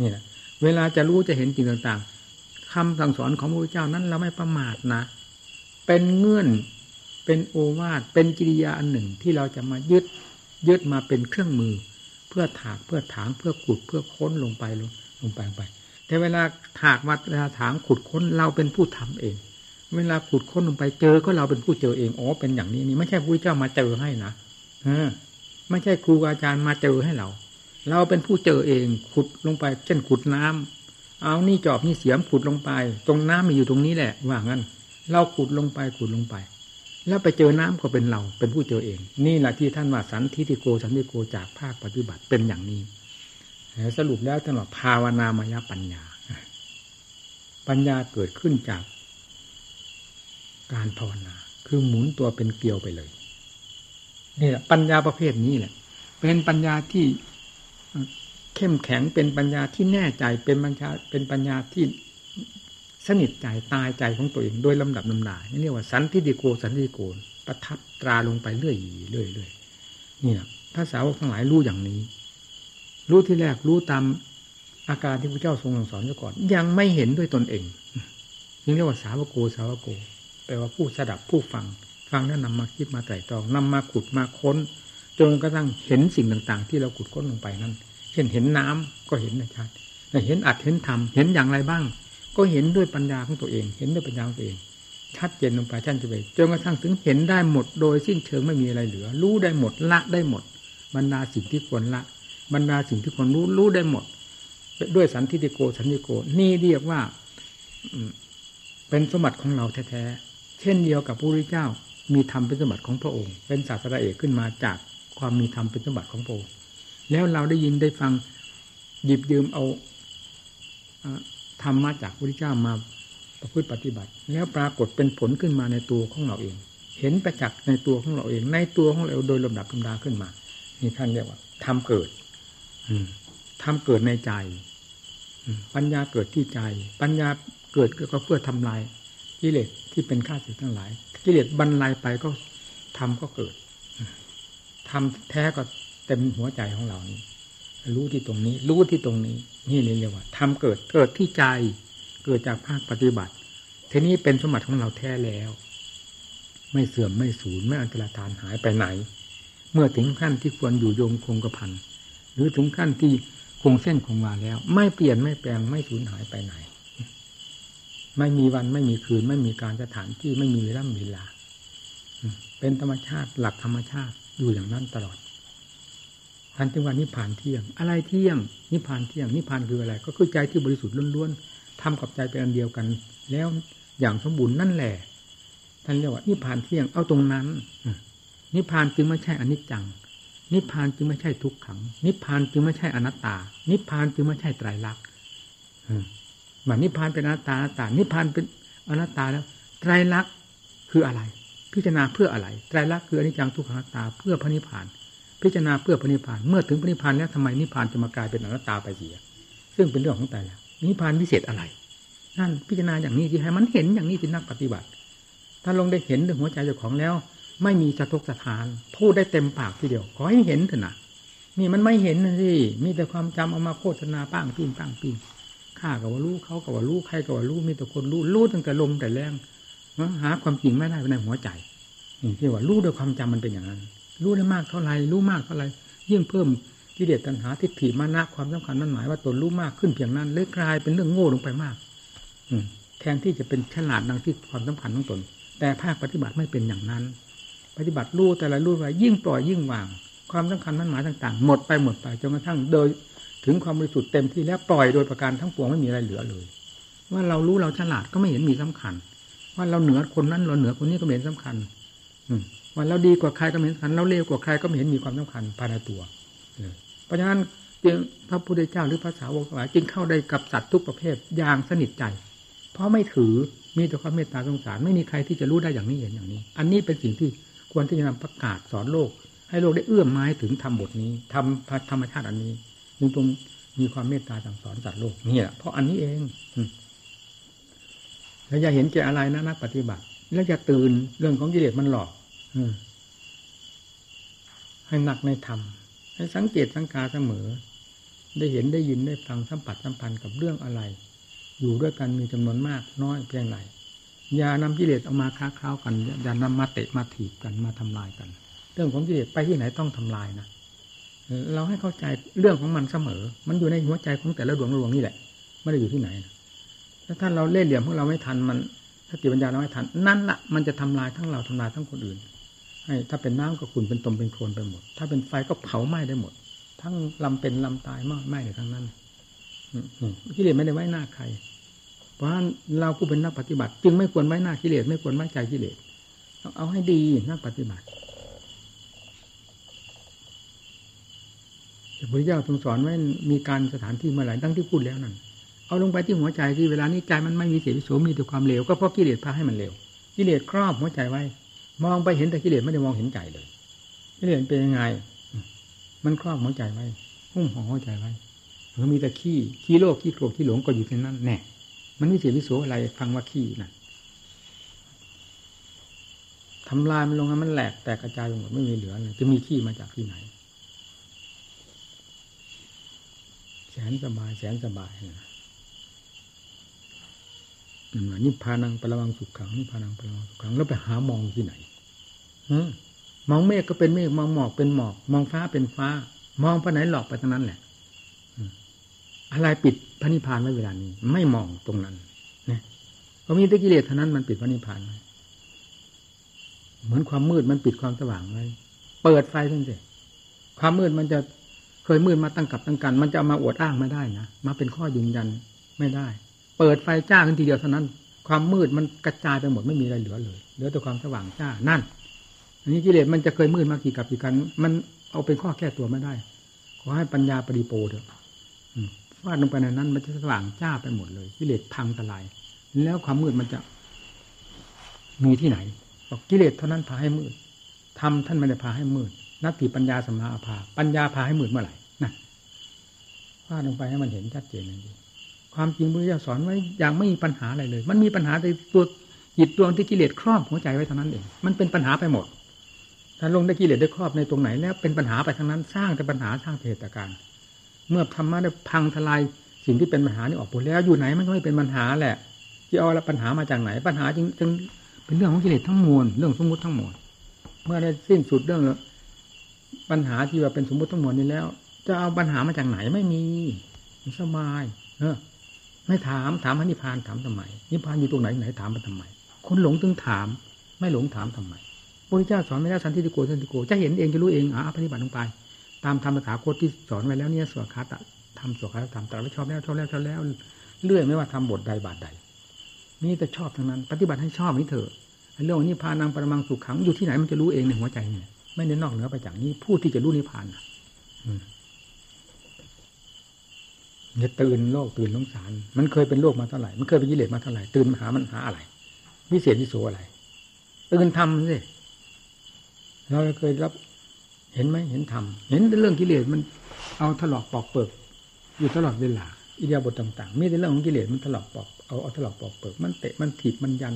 นี่แหละเวลาจะรู้จะเห็นสิ่งต่าง ๆคำสั่งสอนของพระพุทธเจ้านั้นเราไม่ประมาทนะ เป็นเงื่อนเป็นโอวาทเป็นกิริยาอันหนึ่งที่เราจะมายึดยึดมาเป็นเครื่องมือ เพื่อถากเพื่อถางเพื่อขุดเพื่อค้นลงไปลงลงไปไป แต่เวลาถากวัดเวลาถางขุดค้นเราเป็นผู้ทำเอง เวลาขุดค้นลงไปเจอก็เราเป็นผู้เจอเองอ๋อเป็นอย่างนี้นี่ไม่ใช่พระเจ้ามาเจอให้นะอ ไม่ใช่ครูอาจารย์มาเจอให้เรา เราเป็นผู้เจอเองขุดลงไป เช่นขุดน้ำเอานี่จอบนี่เสียมขุดลงไป ตรงน้ำมันอยู่ตรงนี้แหละ ว่างั้น เราขุดลงไปขุดลงไป แล้วไปเจอน้ำก็เป็นเรา เป็นผู้เจอเอง นี่แหละที่ท่านว่าสันทิติโกสันติโกจากภาคปฏิบัติเป็นอย่างนี้สรุปแล้วท่านว่าภาวนามายปัญญา ปัญญาเกิดขึ้นจากการภาวนา คือหมุนตัวเป็นเกลียวไปเลย นี่แหละปัญญาประเภทนี้แหละ เป็นปัญญาที่เข้มแข็งเป็นปัญญาที่แน่ใจเป็นปัญญาเป็นปัญญาที่สนิทใจตายใจของตัวเองโดยลำดับลำดานี่เรียกว่าสันทิฏฐิโกสันทิฏฐิโกประทับตราลงไปเรื่อยเรื่อยเรื่อยนี่นะภาษาวกทั้งหลายรู้อย่างนี้ รู้ที่แรกรู้ตามอาการที่พระเจ้าทรงสอนเจ้าก่อน ยังไม่เห็นด้วยตนเองนี่เรียกว่าสาวโกสาวโกแปลว่าผู้สดับผู้ฟัง ฟังแล้วนำมาคิดมาไตร่ตรองนำมาขุดมาค้นจนกระทั่งเห็นสิ่งต่างๆ ที่เราขุดค้นลงไปนั้น เช่นเห็นน้ำก็เห็นในชัดเห็นอัดเห็นทำเห็นอย่างไรบ้าง ก็เห็นด้วยปัญญาของตัวเอง เห็นด้วยปัญญาของตัวเอง ชัดเจนลงไปท่านจะไปจนกระทั่งถึงเห็นได้หมดโดยสิ้นเชิงไม่มีอะไรเหลือ รู้ได้หมดละได้หมด บรรดาสิ่งที่ควรละ บรรดาสิ่งที่ควรรู้รู้ได้หมด ด้วยสันทิฏฐิโกสันติโก นี่เรียกว่าเป็นสมบัติของเราแท้ๆเช่นเดียวกับพระพุทธเจ้า มีธรรมเป็นสมบัติของพระองค์ เป็นศาสตราเอกขึ้นมาจากความมีธรรมเป็นสมบัติของพระองค์แล้วเราได้ยินได้ฟังหยิบยืมเอาธรรมะจากพระพุทธเจ้ามาประพฤติปฏิบัติ แล้วปรากฏเป็นผลขึ้นมาในตัวของเราเอง เห็นประจักษ์ในตัวของเราเอง ในตัวของเราโดยลำดับลำดาขึ้นมา นี่ท่านเรียกว่าทำเกิดทำเกิดในใจ ปัญญาเกิดที่ใจ ปัญญาเกิดก็เพื่อทำลายกิเลสที่เป็นข้าศึกทั้งหลาย กิเลสบรรลัยไปก็ทำก็เกิดทำแท้ก็เต็มหัวใจของเรานี้ รู้ที่ตรงนี้ รู้ที่ตรงนี้ นี่เรียกว่าทำเกิดเกิดที่ใจ เกิดจากภาคปฏิบัติทีนี้เป็นสมบัติของเราแท้แล้ว ไม่เสื่อมไม่สูญไม่อันตรธานหายไปไหน เมื่อถึงขั้นที่ควรอยู่โยงคงกระพันหรือถึงขั้นที่คงเส้นคงวาแล้ว ไม่เปลี่ยนไม่แปลงไม่สูญหายไปไหน ไม่มีวันไม่มีคืน ไม่มีการสถานที่ไม่มีเวลาเวลา เป็นธรรมชาติหลักธรรมชาติอยู่อย่างนั้นตลอดท่านจึงว่านิพพานเที่ยง อะไรเที่ยง นิพพานเที่ยงนิพพานคืออะไร ก็คือใจที่บริสุทธิ์ล้วนๆทำกับใจเป็นอันเดียวกัน แล้วอย่างสมบูรณ์นั่นแหละท่านเรียกว่านิพพานเที่ยงเอาตรงนั้นนิพพานจึงไม่ใช่อนิจจัง นิพพานจึงไม่ใช่ทุกขัง นิพพานจึงไม่ใช่อนัตตา นิพพานจึงไม่ใช่ไตรลักษณ์ มันนิพพานเป็นอนัตตาอนัตตานิพพานเป็นอนัตตาแล้วไตรลักษณ์คืออะไร พิจารณาเพื่ออะไรไตรลักษณ์คืออนิจจังทุกขังอนัตตาเพื่อพระนิพพาน พิจารณาเพื่อพระนิพพาน เมื่อถึงพระนิพพานแล้วทำไมนิพพานจะมากลายเป็นอนัตตาไปเสีย ซึ่งเป็นเรื่องของแต่ละนิพพานวิเศษอะไร นั่นพิจารณาอย่างนี้ที่ให้มันเห็นอย่างนี้ที่นักปฏิบัติ ถ้าลงได้เห็นด้วยหัวใจเจ้าของแล้ว ไม่มีสะทกสะทานพูดได้เต็มปากทีเดียว ขอให้เห็นเถอะนะนี่มันไม่เห็นนะสิมีแต่ความจำเอามาโฆษณาป้างปิ้งป้างปิ้ง ข้ากับว่ารู้เขากับว่ารู้ใครกับว่ารู้มีแต่คนรู้รู้ตั้งแต่ลมแต่แรงหาความจริงไม่ได้ในหัวใจนี่ที่ว่ารู้ด้วยความจำมันเป็นอย่างนั้น รู้ได้มากเท่าไรรู้มากเท่าไรยิ่งเพิ่มกิเลสตัณหาทิฏฐิมานะความสำคัญนั้นหมายว่าตนรู้มากขึ้นเพียงนั้นเลยกลายเป็นเรื่องโง่ลงไปมาก อืแทนที่จะเป็นฉลาดดังที่ความสำคัญของตน แต่ภาคปฏิบัติไม่เป็นอย่างนั้น ปฏิบัติรู้แต่ละรู้ไปยิ่งปล่อยยิ่งวาง ความสำคัญนั้นหมายต่าง ๆ หมดไปหมดไปจนกระทั่งโดย ถึงความบริสุทธิ์เต็มที่แล้วปล่อยโดยประการทั้งปวงไม่มีอะไรเหลือเลย ว่าเรารู้เราฉลาดก็ไม่เห็นมีสำคัญ ว่าเราเหนือคนนั้นเราเหนือคนนี้ก็ไม่เห็นสำคัญ อืว่าเราดีกว่าใครก็ไม่เห็นสำคัญเราเลวกว่าใครก็ไม่เห็นมีความสำคัญภายในตัวเพราะฉะนั้นจึงพระพุทธเจ้าหรือภาษาวกหลายจึงเข้าได้กับสัตว์ทุกประเภทอย่างสนิทใจ เพราะไม่ถือมีแต่ความเมตตาสงสารไม่มีใครที่จะรู้ได้อย่างนี้เห็นอย่างนี้ อันนี้เป็นสิ่งที่ควรที่จะนำประกาศสอนโลก ให้โลกได้เอื้อมไม้ถึงทำบทนี้ทำธรรมชาติอันนี้ งตรงมีความเมตตาสั่งสอนสัตว์โลกนี่แหละเพราะอันนี้เองแล้วอย่าเห็นแก่อะไรนะนักปฏิบัติ แล้วอย่าตื่นเรื่องของกิเลสมันหลอกให้หนักในธรรมให้สังเกตสังกาเสมอ ได้เห็นได้ยินได้ฟังสัมผัสสัมพันธ์กับเรื่องอะไร อยู่ด้วยกันมีจำนวนมากน้อยเพียงไหนอย่านำกิเลสออกมาค้าคราวกันอย่านำมาเตะมาถีบกันมาทำลายกัน เรื่องของกิเลสไปที่ไหนต้องทำลายนะ เราให้เข้าใจเรื่องของมันเสมอ มันอยู่ในหัวใจของแต่ละดวงดวงนี่แหละ ไม่ได้อยู่ที่ไหนถ้าท่านเราเล่นเหลี่ยมของเราไม่ทันมันถ้าติปัญญาเราไม่ทัน นั่นละมันจะทำลายทั้งเราทำลายทั้งคนอื่น ให้ถ้าเป็นน้ำก็ขุ่นเป็นตมเป็นโคลนไปหมด ถ้าเป็นไฟก็เผาไหม้ได้หมด ทั้งลำเป็นลำตายไหม้เลยทั้งนั้นกิเลสไม่ได้ไว้หน้าใคร เพราะฉะนั้นเราผู้เป็นนักปฏิบัติ จึงไม่ควรไว้หน้ากิเลสไม่ควรไว้ใจกิเลสต้องเอาให้ดีนักปฏิบัติ พระพุทธเจ้าทรงสอนไว้มีการสถานที่เมื่อไหร่ตั้งที่พูดแล้วนั่นเอาลงไปที่หัวใจที่เวลานี้ใจมันไม่มีเสียวิโสมีแต่ความเลวก็เพราะกิเลสพาให้มันเลวกิเลสครอบหัวใจไว้ มองไปเห็นแต่กิเลสไม่ได้มองเห็นใจเลยกิเลสเป็นยังไง มันครอบหัวใจไว้หุ้มห่อหัวใจไว้มันมีแต่ขี้ขี้โลกขี้โกรธขี้หลงก็อยู่ในนั้นแน่มันไม่เสียวิโสอะไรฟังว่าขี้นั่นทำลายมันลงมันแหลกแตกกระจายไปหมดไม่มีเหลือเลยจะมีขี้มาจากที่ไหน แสนสบายแสนสบายนะนิพพานังปรวังสุขขังนิพพานังปรวังสุขขังแล้วไปหามองที่ไหนมองเมฆก็เป็นเมฆมองหมอกเป็นหมอก มองฟ้าเป็นฟ้า มองไปไหนหลอกไปทั้งนั้นแหละอะไรปิดพระนิพพานไว้เวลานี้ ไม่มองตรงนั้นนะก็มีแต่กิเลสเท่านั้นมันปิดพระนิพพานไว้เหมือนความมืดมันปิดความสว่างไว้เปิดไฟทั้งสิความมืดมันจะ เคยมืดมาตั้งกับตั้งกัน มันจะมาอวดอ้างไม่ได้นะมาเป็นข้อยืนยันไม่ได้ เปิดไฟจ้าขึ้นทีเดียวเท่านั้น ความมืดมันกระจายไปหมดไม่มีอะไรเหลือเลยเหลือแต่ความสว่างจ้านั่นอันนี้กิเลสมันจะเคยมืดมากี่กับกี่กันมันเอาเป็นข้อแก้ตัวไม่ได้ ขอให้ปัญญาปริโปเถอะฟาดลงไปในนั้น มันจะสว่างจ้าไปหมดเลยกิเลสพังทลาย แล้วความมืดมันจะ มีที่ไหนบอกกิเลสเท่านั้นพาให้มืดทำท่านไม่ได้พาให้มืดนัตติปัญญาสมาอาภาปัญญาพาให้มืดเมื่อไหร่าดลงไปให้มันเห็นชัดเจนอย่างนี้ความจริงพระเจ้าสอนไว้อย่างไม่มีปัญหาอะไรเลย มันมีปัญหาในตัวจิตดวงที่กิเลสครอบหัวใจไว้เท่านั้นเอง มันเป็นปัญหาไปหมด ถ้าลงได้กิเลสได้ครอบในตรงไหนแล้วเป็นปัญหาไปทั้งนั้น สร้างแต่ปัญหาสร้างเหตุการณ์เมื่อธรรมะได้พังทลายสิ่งที่เป็นปัญหานี่ออกหมดแล้วอยู่ไหนมันก็ไม่เป็นปัญหาแหละจะเอาปัญหามาจากไหน ปัญหาจริงจึงเป็นเรื่องของกิเลสทั้งมวลเรื่องสมมติทั้งหมด เมื่อได้สิ้นสุดเรื่องปัญหาที่ว่าเป็นสมมติทั้งมวลนี้แล้ว จะเอาปัญหามาจากไหนไม่มีสบาย เออ ไม่ถามถามพระนิพพานถามทำไมนิพพานอยู่ตรงไหนไหนถามมาทำไม คนหลงถึงถาม ไม่หลงถามทำไมพระพุทธเจ้าสอนไม่ได้สันติโกสันติโกจะเห็นเองจะรู้เองอ่าปฏิบัติลงไป ตามธรรมถาโคตที่สอนไว้แล้วเนี่ยสวดคาตะทำสวดคาตะทำแต่ว่าชอบแล้วชอบแล้วชอบแล้วเลื่อยไม่ว่าทำบทใดบาทใดนี่แต่ชอบทั้งนั้น ปฏิบัติให้ชอบนี่เถอะเรื่องนี้พานังปรมังสุขขังอยู่ที่ไหนมันจะรู้เองในหัวใจเนี่ยไม่ได้นอกเหนือไปจากนี้ผู้ที่จะรู้นิพพานอ ย่าตื่นโลกตื่นสงสาร มันเคยเป็นโลกมาเท่าไหร่ มันเคยเป็นกิเลสมาเท่าไหร่ ตื่นมาหามันหาอะไร วิเศษวิโสอะไร ตื่นทำสิเราเคยรับ เห็นไหมเห็นทำเห็นเรื่องกิเลสมันเอาถลอกปอกเปิกอยู่ตลอดเวลาอิเดียบทต่างๆมีแต่เรื่องของกิเลสมันถลอกปอกเอาเอาถลอกปอกเปิกมันเตะมันถีบมันยัน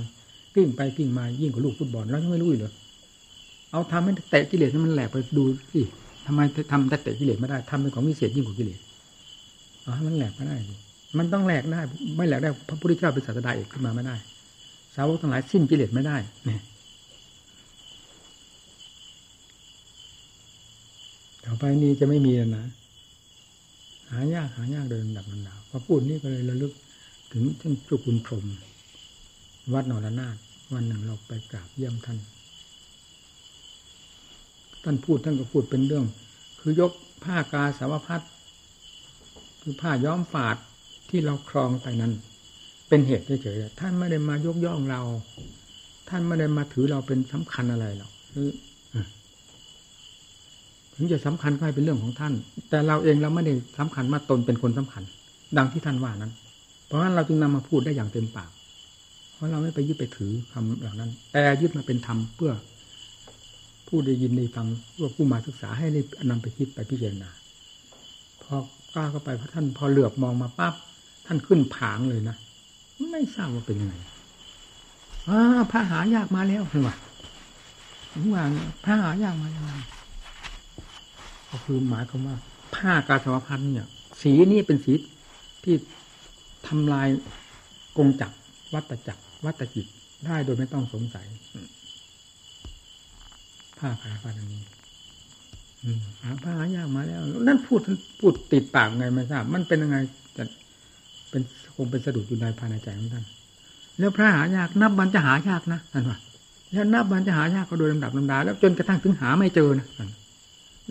กิ้งไปกิ้งมายิ่งกว่าลูกฟุตบอลเรายังไม่รู้เลยเอาทำให้เตะกิเลสมันแหลกไปดูสิทำไมทำแต่เตะกิเลสไม่ได้ทำเป็นของวิเศษยิ่งกว่ากิเลส มันแหลกไม่ได้ มันต้องแหลกได้ ไม่แหลกได้พระพุทธเจ้าเป็นศาสดาเอกขึ้นมาไม่ได้ สาวกทั้งหลายสิ้นกิเลสไม่ได้เนี่ยต่อไปนี้จะไม่มีแล้วนะหายากหายากเดินดับนันดาวพอพูดนี่ก็เลยระลึกถึงท่านจุกุลพรมวัดนรนาถวันหนึ่งเราไปกราบเยี่ยมท่าน ท่านพูดท่านก็พูดเป็นเรื่อง คือยกผ้ากาสาวพัด คือผ้าย้อมฝาดที่เราครองไปนั้น เป็นเหตุเฉยๆท่านไม่ได้มายกย่องเรา ท่านไม่ได้มาถือเราเป็นสำคัญอะไรหรอกถึงจะสำคัญก็ให้เป็นเรื่องของท่าน แต่เราเองเราไม่ได้สำคัญว่าตนเป็นคนสำคัญ ดังที่ท่านว่านั้น เพราะฉะนั้นเราจึงนำมาพูดได้อย่างเต็มปาก เพราะเราไม่ไปยึดไปถือคำเหล่านั้น แต่ยึดมาเป็นธรรมเพื่อผู้ได้ยินได้ฟังเพื่อผู้มาศึกษาให้ได้นำไปคิดไปพิจารณา อกล้าเข้าไปพระท่านพอเหลือบมองมาปั๊บท่านขึ้นผางเลยนะไม่ทราบว่าเป็นยังไงอ่าพระหายากมาแล้วเห็นไหมว่าพระหายากมาแล้วก็คือหมายความว่า ผ้ากาสาวพันเนี่ย สีนี้เป็นสีที่ทำลายกงจักวัตจักรวัตจิตได้โดยไม่ต้องสงสัยผ้ากาสาวพันนี้ หาผ้าหายากมาแล้ว นั่นพูดพูดติดปากไงไม่ทราบมันเป็นยังไงจะเป็นคงเป็นสะดุดอยู่ในภายในใจของท่านแล้วพระหายากนับวันจะหายากนะท่านว่าแล้วนับวันจะหายากก็โดยลำดับลำดา แล้วจนกระทั่งถึงหาไม่เจอนะ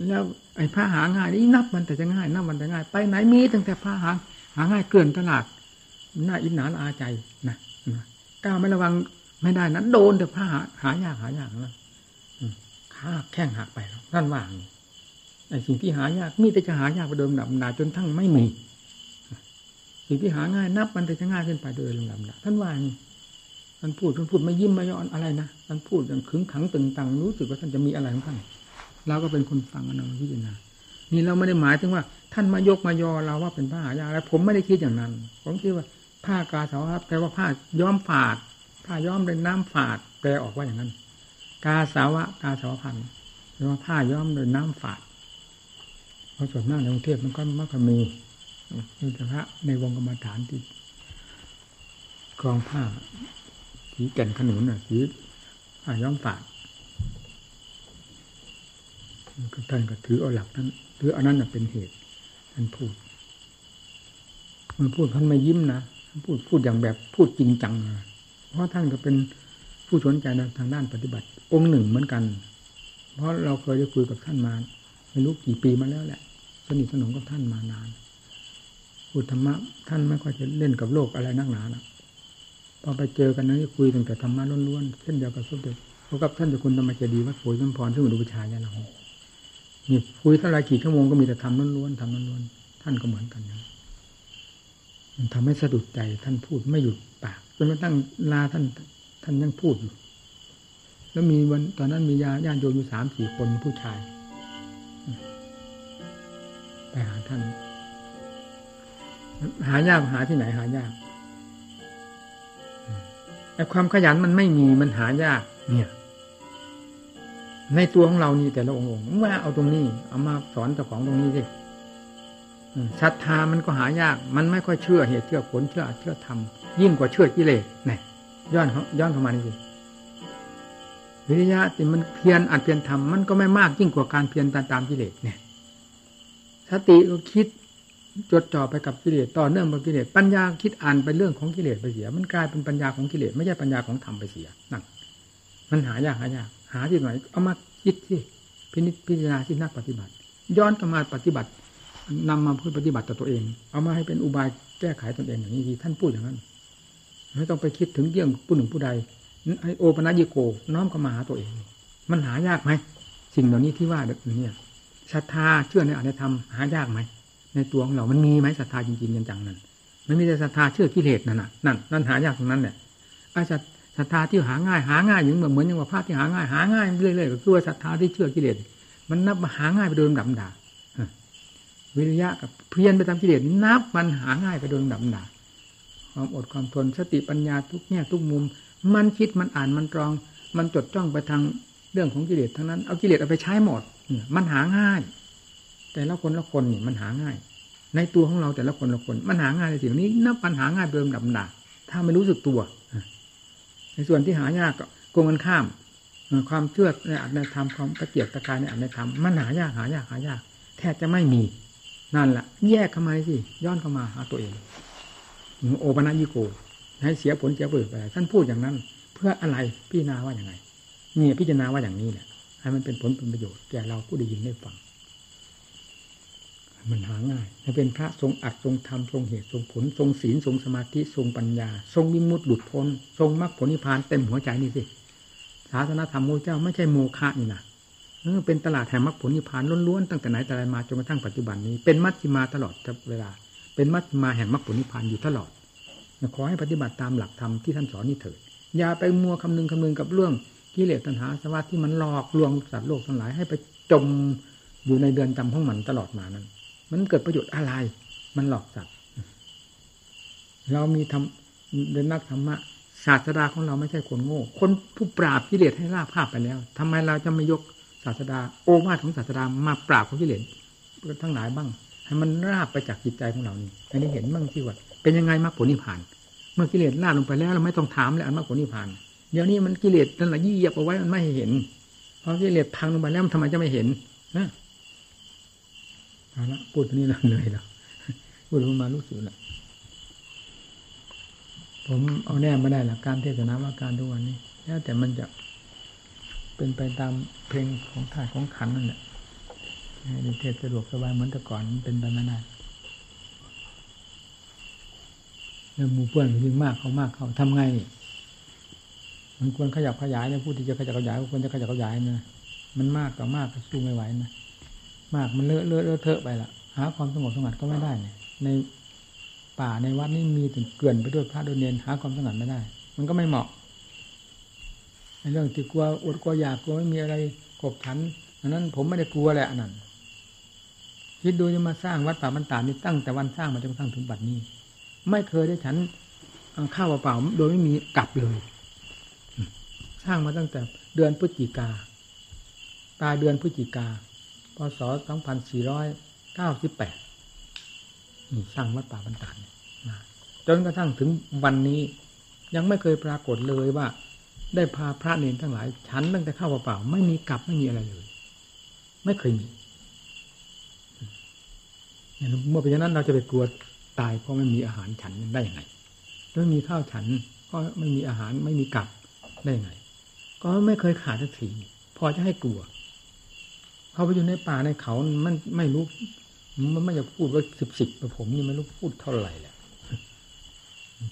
แล้วไอ้ผ้าหาง่ายนี่นับมันแต่จะง่ายนับมันแต่ง่าย ไปไหนมีตั้งแต่ผ้าหาหาง่ายเกลื่อนตลาดน่าอิจฉาอาใจนะก้าวไม่ระวังไม่ได้นั้นโดนแต่ผ้าหาหายากหายากนะขาแข้งหักไปแล้วนั่นว่าง ไอ้สิ่งที่หายากมีแต่จะหายากไปโดยลำดับดาจนทั้งไม่มีสิ่งที่หาง่ายนับ มันแต่จะง่ายขึ้นไปโดยลำดับดาท่านว่านี่ท่านพูดท่านพูดไม่ยิ้มไม่ย้อนอะไรนะท่านพูดอย่างขึงขังตึงตังรู้สึกว่าท่านจะมีอะไรของท่านเราก็เป็นคนฟังอนพิจารณานี่เราไม่ได้หมายถึงว่า ท่านมายกมายอเราว่าเป็นผ้าหายากแล้วผมไม่ได้คิดอย่างนั้น ผมคิดว่าผ้ากาสาวครับแปลว่าผ้าย้อมฝาดผ้าย้อมด้วยน้ำฝาดแปลออกว่าอย่างนั้น กาสาวะกาสาวพันแปลว่าผ้าย้อมด้วยน้ำฝาด เพราะส่วนมากในกรุงเทพมันก็มักจะมีนี่พาะในวงกรรมฐานที่กองผ้าสีแก่นขนุนอะสีผ้าย้อมฝาดท่านก็ถือเอาหลักนั้นถืออันนั้นเป็นเหตุท่านพูดมื่อพูดท่านไม่ยิ้มนะพูดพูดอย่างแบบพูดจริงจังเพราะท่านก็เป็นผู้สนใจในทางด้านปฏิบัติ องค์หนึ่งเหมือนกัน เพราะเราเคยได้คุยกับท่านมาไม่รู้กี่ปีมาแล้วแหละ สนิทสนมกับท่านมานานพูดธรรมะท่านไม่ค่อยจะเล่นกับโลกอะไรนักหนานะพอไปเจอกันนั้นคุยตั้งแต่ธรรมะล้วนๆเช่นเดียวกับสมเด็จพรากับท่านเจ้าคุณธรรมเจดีวัดโพธิสมพรซึ่งอุปชายาเรานี่คุยเท่าไรกี่ชั่วโมงก็มีแต่ทำล้วนๆทำล้วนๆท่านก็เหมือนกันนะมันทำให้สะดุดใจท่านพูดไม่หยุดปากจนกระทั่งลาท่าน ท่านยังพูดอยู่ แล้วมีวันตอนนั้นมีญาญาติโยมอยู่สามสี่คนผู้ชาย หาท่าน หายากหาที่ไหนหายากไอ้ความขยันมันไม่มีมันหายาก เนี่ย ในตัวของเรานี่แต่ละองค์ว่าเอาตรงนี้ เอามาสอนเจ้าของตรงนี้สิศรัทธามันก็หายาก มันไม่ค่อยเชื่อเหตุเชื่อผลเชื่อเชื่อธรรมยิ่งกว่าเชื่อกิเลสนี่ย้อนย้อนเข้ามานี่สิวิริยะที่มันเพียรอัดเพียรทำมันก็ไม่มากยิ่งกว่าการเพียรตามตามกิเลสเนี่ย สติก็คิดจดจ่อไปกับกิเลสต่อเนื่องกับกิเลสปัญญาคิดอ่านไปเรื่องของกิเลสไปเสีย มันกลายเป็นปัญญาของกิเลสไม่ใช่ปัญญาของธรรมไปเสียนั่นมันหายากหายากหาที่ไหนเอามาคิดที่พินิจพิจารณาที่นักปฏิบัติ ย้อนกลับมาปฏิบัตินำมาเพื่อปฏิบัติต่อตัวเอง เอามาให้เป็นอุบายแก้ไขตนเองอย่างนี้ที่ท่านพูดอย่างนั้นไม่ต้องไปคิดถึงเรื่องผู้หนึ่งผู้ใดไอโอปนัญญิโกน้อมเข้ามาหาตัวเอง มันหายากไหมสิ่งเหล่านี้ที่ว่าเนี่ย ศรัทธาเชื่อในอริยธรรมหายากไหมในตัวของเรา มันมีไหมศรัทธาจริงๆจังๆนั่นมันมีแต่ศรัทธาเชื่อกิเลสนั่นน่ะนั่นนั่นหายากตรงนั้นเนี่ยไอ้ศรัทธาที่หาง่ายหาง่ายอย่างเหมือนเหมือนอย่างว่าพระที่หาง่ายหาง่ายเรื่อยๆก็คือว่าศรัทธาที่เชื่อกิเลสมันนับหาง่ายไปโดยลำดับดาวิริยะกับเพียรไปตามกิเลสนับมันหาง่ายไปโดยลำดับดาความอดความทนสติปัญญาทุกแง่ทุกมุม มันคิดมันอ่านมันตรอง มันจดจ้องไปทางเรื่องของกิเลสทั้งนั้นเอากิเลสเอาไปใช้หมด มันหาง่าย แต่ละคนละคนนี่มันหาง่าย ในตัวของเราแต่ละคนละคน มันหาง่ายในสิ่งนี้นับปัญหาง่ายเดิมดับดาถ้าไม่รู้สึกตัวในส่วนที่หายากก็โกงกันข้ามความเชื่อในอัตในธรรมความตะเกียกตะกายในอัตในธรรมมันหายากหายากหายากแทบจะไม่มีนั่นแหละแยกเข้ามาสิย้อนเข้ามาหาตัวเองโอปนัญิโกให้เสียผลเสียเปลือกไปท่านพูดอย่างนั้น เพื่ออะไรพี่นาว่าอย่างไงเนี่ยพิจารณาว่าอย่างนี้แหละ ให้มันเป็นผลเป็นประโยชน์แก่เราผู้ได้ยินได้ฟัง มันหาง่ายให้เป็นพระทรงอัดทรงธรรมทรงเหตุทรงผล ทรงศีลทรงสมาธิทรงปัญญา ทรงวิมุตติหลุดพ้น ทรงมรรคผลนิพพานเต็มหัวใจนี่สิศาสนาธรรมโมเจ้าไม่ใช่โมฆะนี่นะเป็นตลาดแห่งมรรคผลนิพพานล้วนๆตั้งแต่ไหนแต่ไรมาจนกระทั่งปัจจุบันนี้เป็นมัชฌิมาตลอดเวลา เป็นมัชฌิมาแห่งมรรคผลนิพพานอยู่ตลอดขอให้ปฏิบัติตามหลักธรรมที่ท่านสอนนี่เถิดอย่าไปมัวคำนึงคำนึงกับเรื่อง กิเลสตัณหาสวัสดิ์ที่มันหลอกลวงสัตว์โลกทั้งหลายให้ไปจมอยู่ในเดือนจำของมันตลอดมานั้น มันเกิดประโยชน์อะไร มันหลอกสัตว์ เรามีทำเดินนักธรรมะศาสดาของเราไม่ใช่คนโง่ คนผู้ปราบกิเลสให้ราบคาบไปแล้วทำไมเราจะไม่ยกศาสดา โอวาทของศาสดามาปราบของกิเลสทั้งหลายบ้าง ให้มันราบไปจากจิตใจของเรานี่อันนี้เห็นบ้างที่ว่าเป็นยังไงมรรคผลนิพพาน เมื่อกิเลสล่าลงไปแล้วเราไม่ต้องถามแล้วอันมรรคผลนิพพาน เดี๋ยวนี้มันกิเลสนั่นแหละยี่เยียบเอาไว้มันไม่เห็นเพอกิเลสพังลงไปแล้วมันทำไมจะไม่เห็นนะเอาละพูดตรงนี้เราเหนื่อยแล้วพูดมารู้สึกแล้วผมเอาแน่ไม่ได้หลักการเทศนาว่าการทุกวันนี้แล้วแต่มันจะเป็นไปตามเพลงของท่าของขันนั่นแหละในเทศสะดวกสบายเหมือนแต่ก่อนมันเป็นไปไม่ได้เรื่องมูเพื่อนยิ่งมากเขามากเขาทำไงนี่ มันควรขยับขยายนะผู้ที่จะขยับขยายควรจะขยับขยายนะมันมากต่อมากก็สู้ไม่ไหวนะมากมันเลอะเลอะเลอะเทอะไปละหาความสงบสงัดก็ไม่ได้เนี่ยในป่าในวัดนี่มีถึงเกลื่อนไปด้วยพระโดยเนนหาความสงัดไม่ได้ มันก็ไม่เหมาะในเรื่องที่กลัวอดกลัวอยากกลัวไม่มีอะไรกบฉันอันนั้นผมไม่ได้กลัวแหละอันนั้นคิดดูจะมาสร้างวัดป่าบรรดานี่ตั้งแต่วันสร้างมาจนกระทั่งถึงบัดนี้ ไม่เคยได้ฉันข้าวเปล่าโดยไม่มีกลับเลย สร้างมาตั้งแต่เดือนพฤศจิกาปลายเดือนพฤศจิกาพศ2498นี่สร้างวัดป่าบรรดาเนยจนกระทั่งถึงวันนี้ยังไม่เคยปรากฏเลยว่า ได้พาพระเนรทั้งหลายฉันตั้งแต่ข้าวเปล่าไม่มีกลับไม่มีอะไรเลย ไม่เคยมีเมื่อเป็นอย่างนั้นเราจะไปกลัวตายเพราะไม่มีอาหารฉันได้ยังไงไม่มีข้าวฉันก็ไม่มีอาหารไม่มีกลับได้ยังไง ก็ไม่เคยขาดสักทีพอจะให้กลัวเขาไปอยู่ในป่าในเขา มันไม่รู้ มันไม่อยากพูดว่าสิบสิบผมนี่ไม่รู้พูดเท่าไหร่แหละ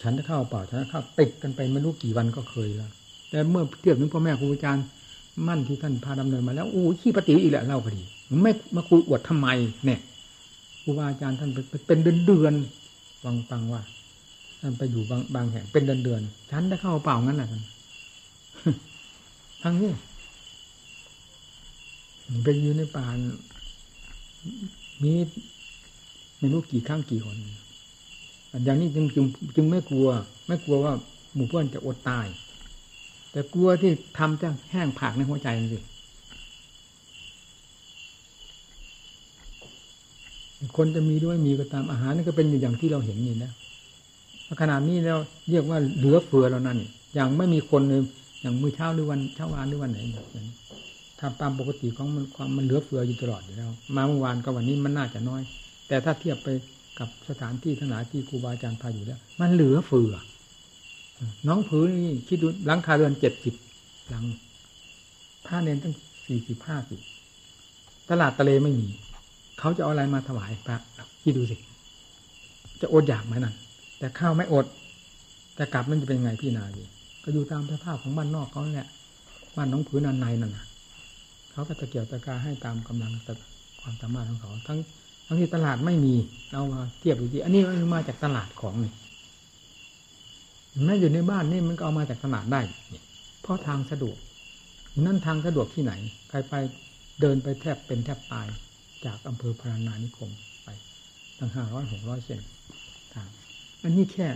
ฉันจะเข้าเป่าฉันจะเข้าติดกันไปไม่รู้กี่วันก็เคยแล้วแต่เมื่อเทียบถึงพ่อแม่ครูอาจารย์มั่นที่ท่านพาดำเนินมาแล้วโอ้ขี้ปฏิอีกแหละเล่าพอดีไม่มาคุยอวดทำไม เนี่ยครูบาอาจารย์ท่านเป็นเดือนเดือนฟังฟังว่าท่านไปอยู่บางบางแห่งเป็นเดือนเดือนฉันจะเข้าเปล่างั้นแหละ ทั้งนี้ไปอยู่ในป่ามีไม่รู้กี่ครั้งกี่คนอย่างนี้จึงจึงจึงไม่กลัว ไม่กลัวว่าหมู่เพื่อนจะอดตาย แต่กลัวที่ทำจะแห้งผากในหัวใจสิคนจะมีด้วยมีก็ตามอาหารนี่ก็เป็นอยู่อย่างที่เราเห็นนี่นะขนาดนี้แล้วเรียกว่าเหลือเฟือแล้วนั่นอย่างไม่มีคนเลย อย่างมื้อเช้าหรือวันเช้าวานหรือวันไหนแบบนี้ถ้าตามปกติของมันความมันเหลือเฟืออยู่ตลอดอยู่แล้ว มาเมื่อวานกับวันนี้มันน่าจะน้อย แต่ถ้าเทียบไปกับสถานที่ทั้งหลายที่ครูบาอาจารย์พาอยู่แล้ว มันเหลือเฟือ น้องผืนนี่คิดดูหลังคาเรือนเจ็ดสิบหลังผ้าเน้นตั้งสี่สิบห้าสิบตลาดทะเลไม่มี เขาจะเอาอะไรมาถวายพระคิดดูสิ จะอดอยากไหมนั่นแต่ข้าวไม่อด แต่กลับมันจะเป็นไงพี่นาดี ก็อยู่ตามสภาพของบ้านนอกเขาแหละบ้านน้องผืนนันในนั่นนะเขาก็จะเกี่ยวตะกาให้ตามกำลังความสามารถของเขา ทั้งทั้งที่ตลาดไม่มีเอามาเทียบดูดีอันนี้มันมาจากตลาดของนี่แม้อยู่ในบ้านนี่มันก็เอามาจากตลาดได้เพราะทางสะดวกนั่นทางสะดวกที่ไหน ใครไปเดินไปแทบเป็นแทบตายจากอำเภอพรานานิคมไปตั้งห้าร้อยหกร้อยเซนทางอันนี้แค่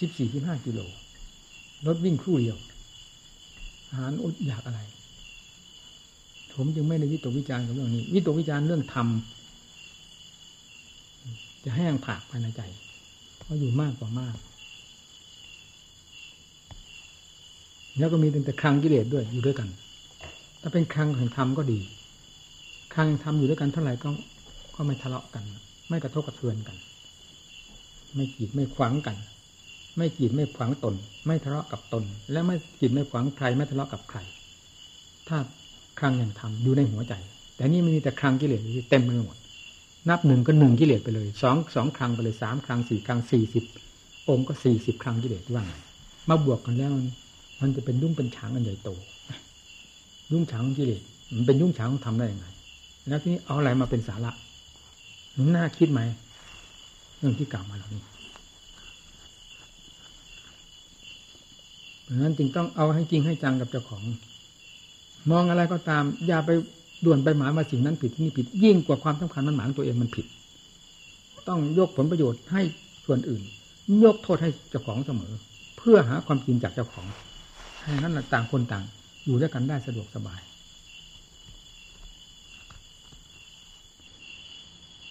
สิบสี่สิบห้ากิโล รถวิ่งครู่เดียว อาหารอดอยากอะไร ผมจึงไม่ได้วิตกวิจารณ์กับเรื่องนี้ วิตกวิจารณ์เรื่องธรรมจะแห้งผากภายในใจ เพราะอยู่มากกว่ามาก แล้วก็มีแต่คลังกิเลสด้วยอยู่ด้วยกัน ถ้าเป็นคลังแห่งธรรมก็ดีคลังธรรมอยู่ด้วยกันเท่าไหร่ก็ก็ไม่ทะเลาะกัน ไม่กระทบกระเทือนกัน ไม่กีดไม่ขวางกัน ไม่กีดไม่ขวางตน ไม่ทะเลาะกับตน และไม่กีดไม่ขวางใครไม่ทะเลาะกับใคร ถ้าคลังแห่งธรรมอยู่ในหัวใจ แต่นี่มันมีแต่คลังกิเลสเต็มไปหมด นับหนึ่งก็หนึ่งกิเลสไปเลยสองสองครั้งไปเลยสามครั้งสี่ครั้งสี่สิบองค์ก็สี่สิบครั้งกิเลสว่างมาบวกกันแล้ว มันจะเป็นยุ่งเป็นฉางอันใหญ่โต ยุ่งฉางกิเลสมันเป็นยุ่งฉางทำได้ยังไง แล้วทีนี้เอาอะไรมาเป็นสาระน่าคิดไหมเรื่องที่กล่าวมาเหล่านี้ เพราะนั้นจึงต้องเอาให้จริงให้จังกับเจ้าของ มองอะไรก็ตาม อย่าไปด่วนไปหมายมาสิ่งนั้นผิดที่นี่ผิด ยิ่งกว่าความสำคัญมันหมายตัวเองมันผิด ต้องยกผลประโยชน์ให้ส่วนอื่น ยกโทษให้เจ้าของเสมอ เพื่อหาความจริงจากเจ้าของให้นั้นต่างคนต่าง อยู่ด้วยกันได้สะดวกสบาย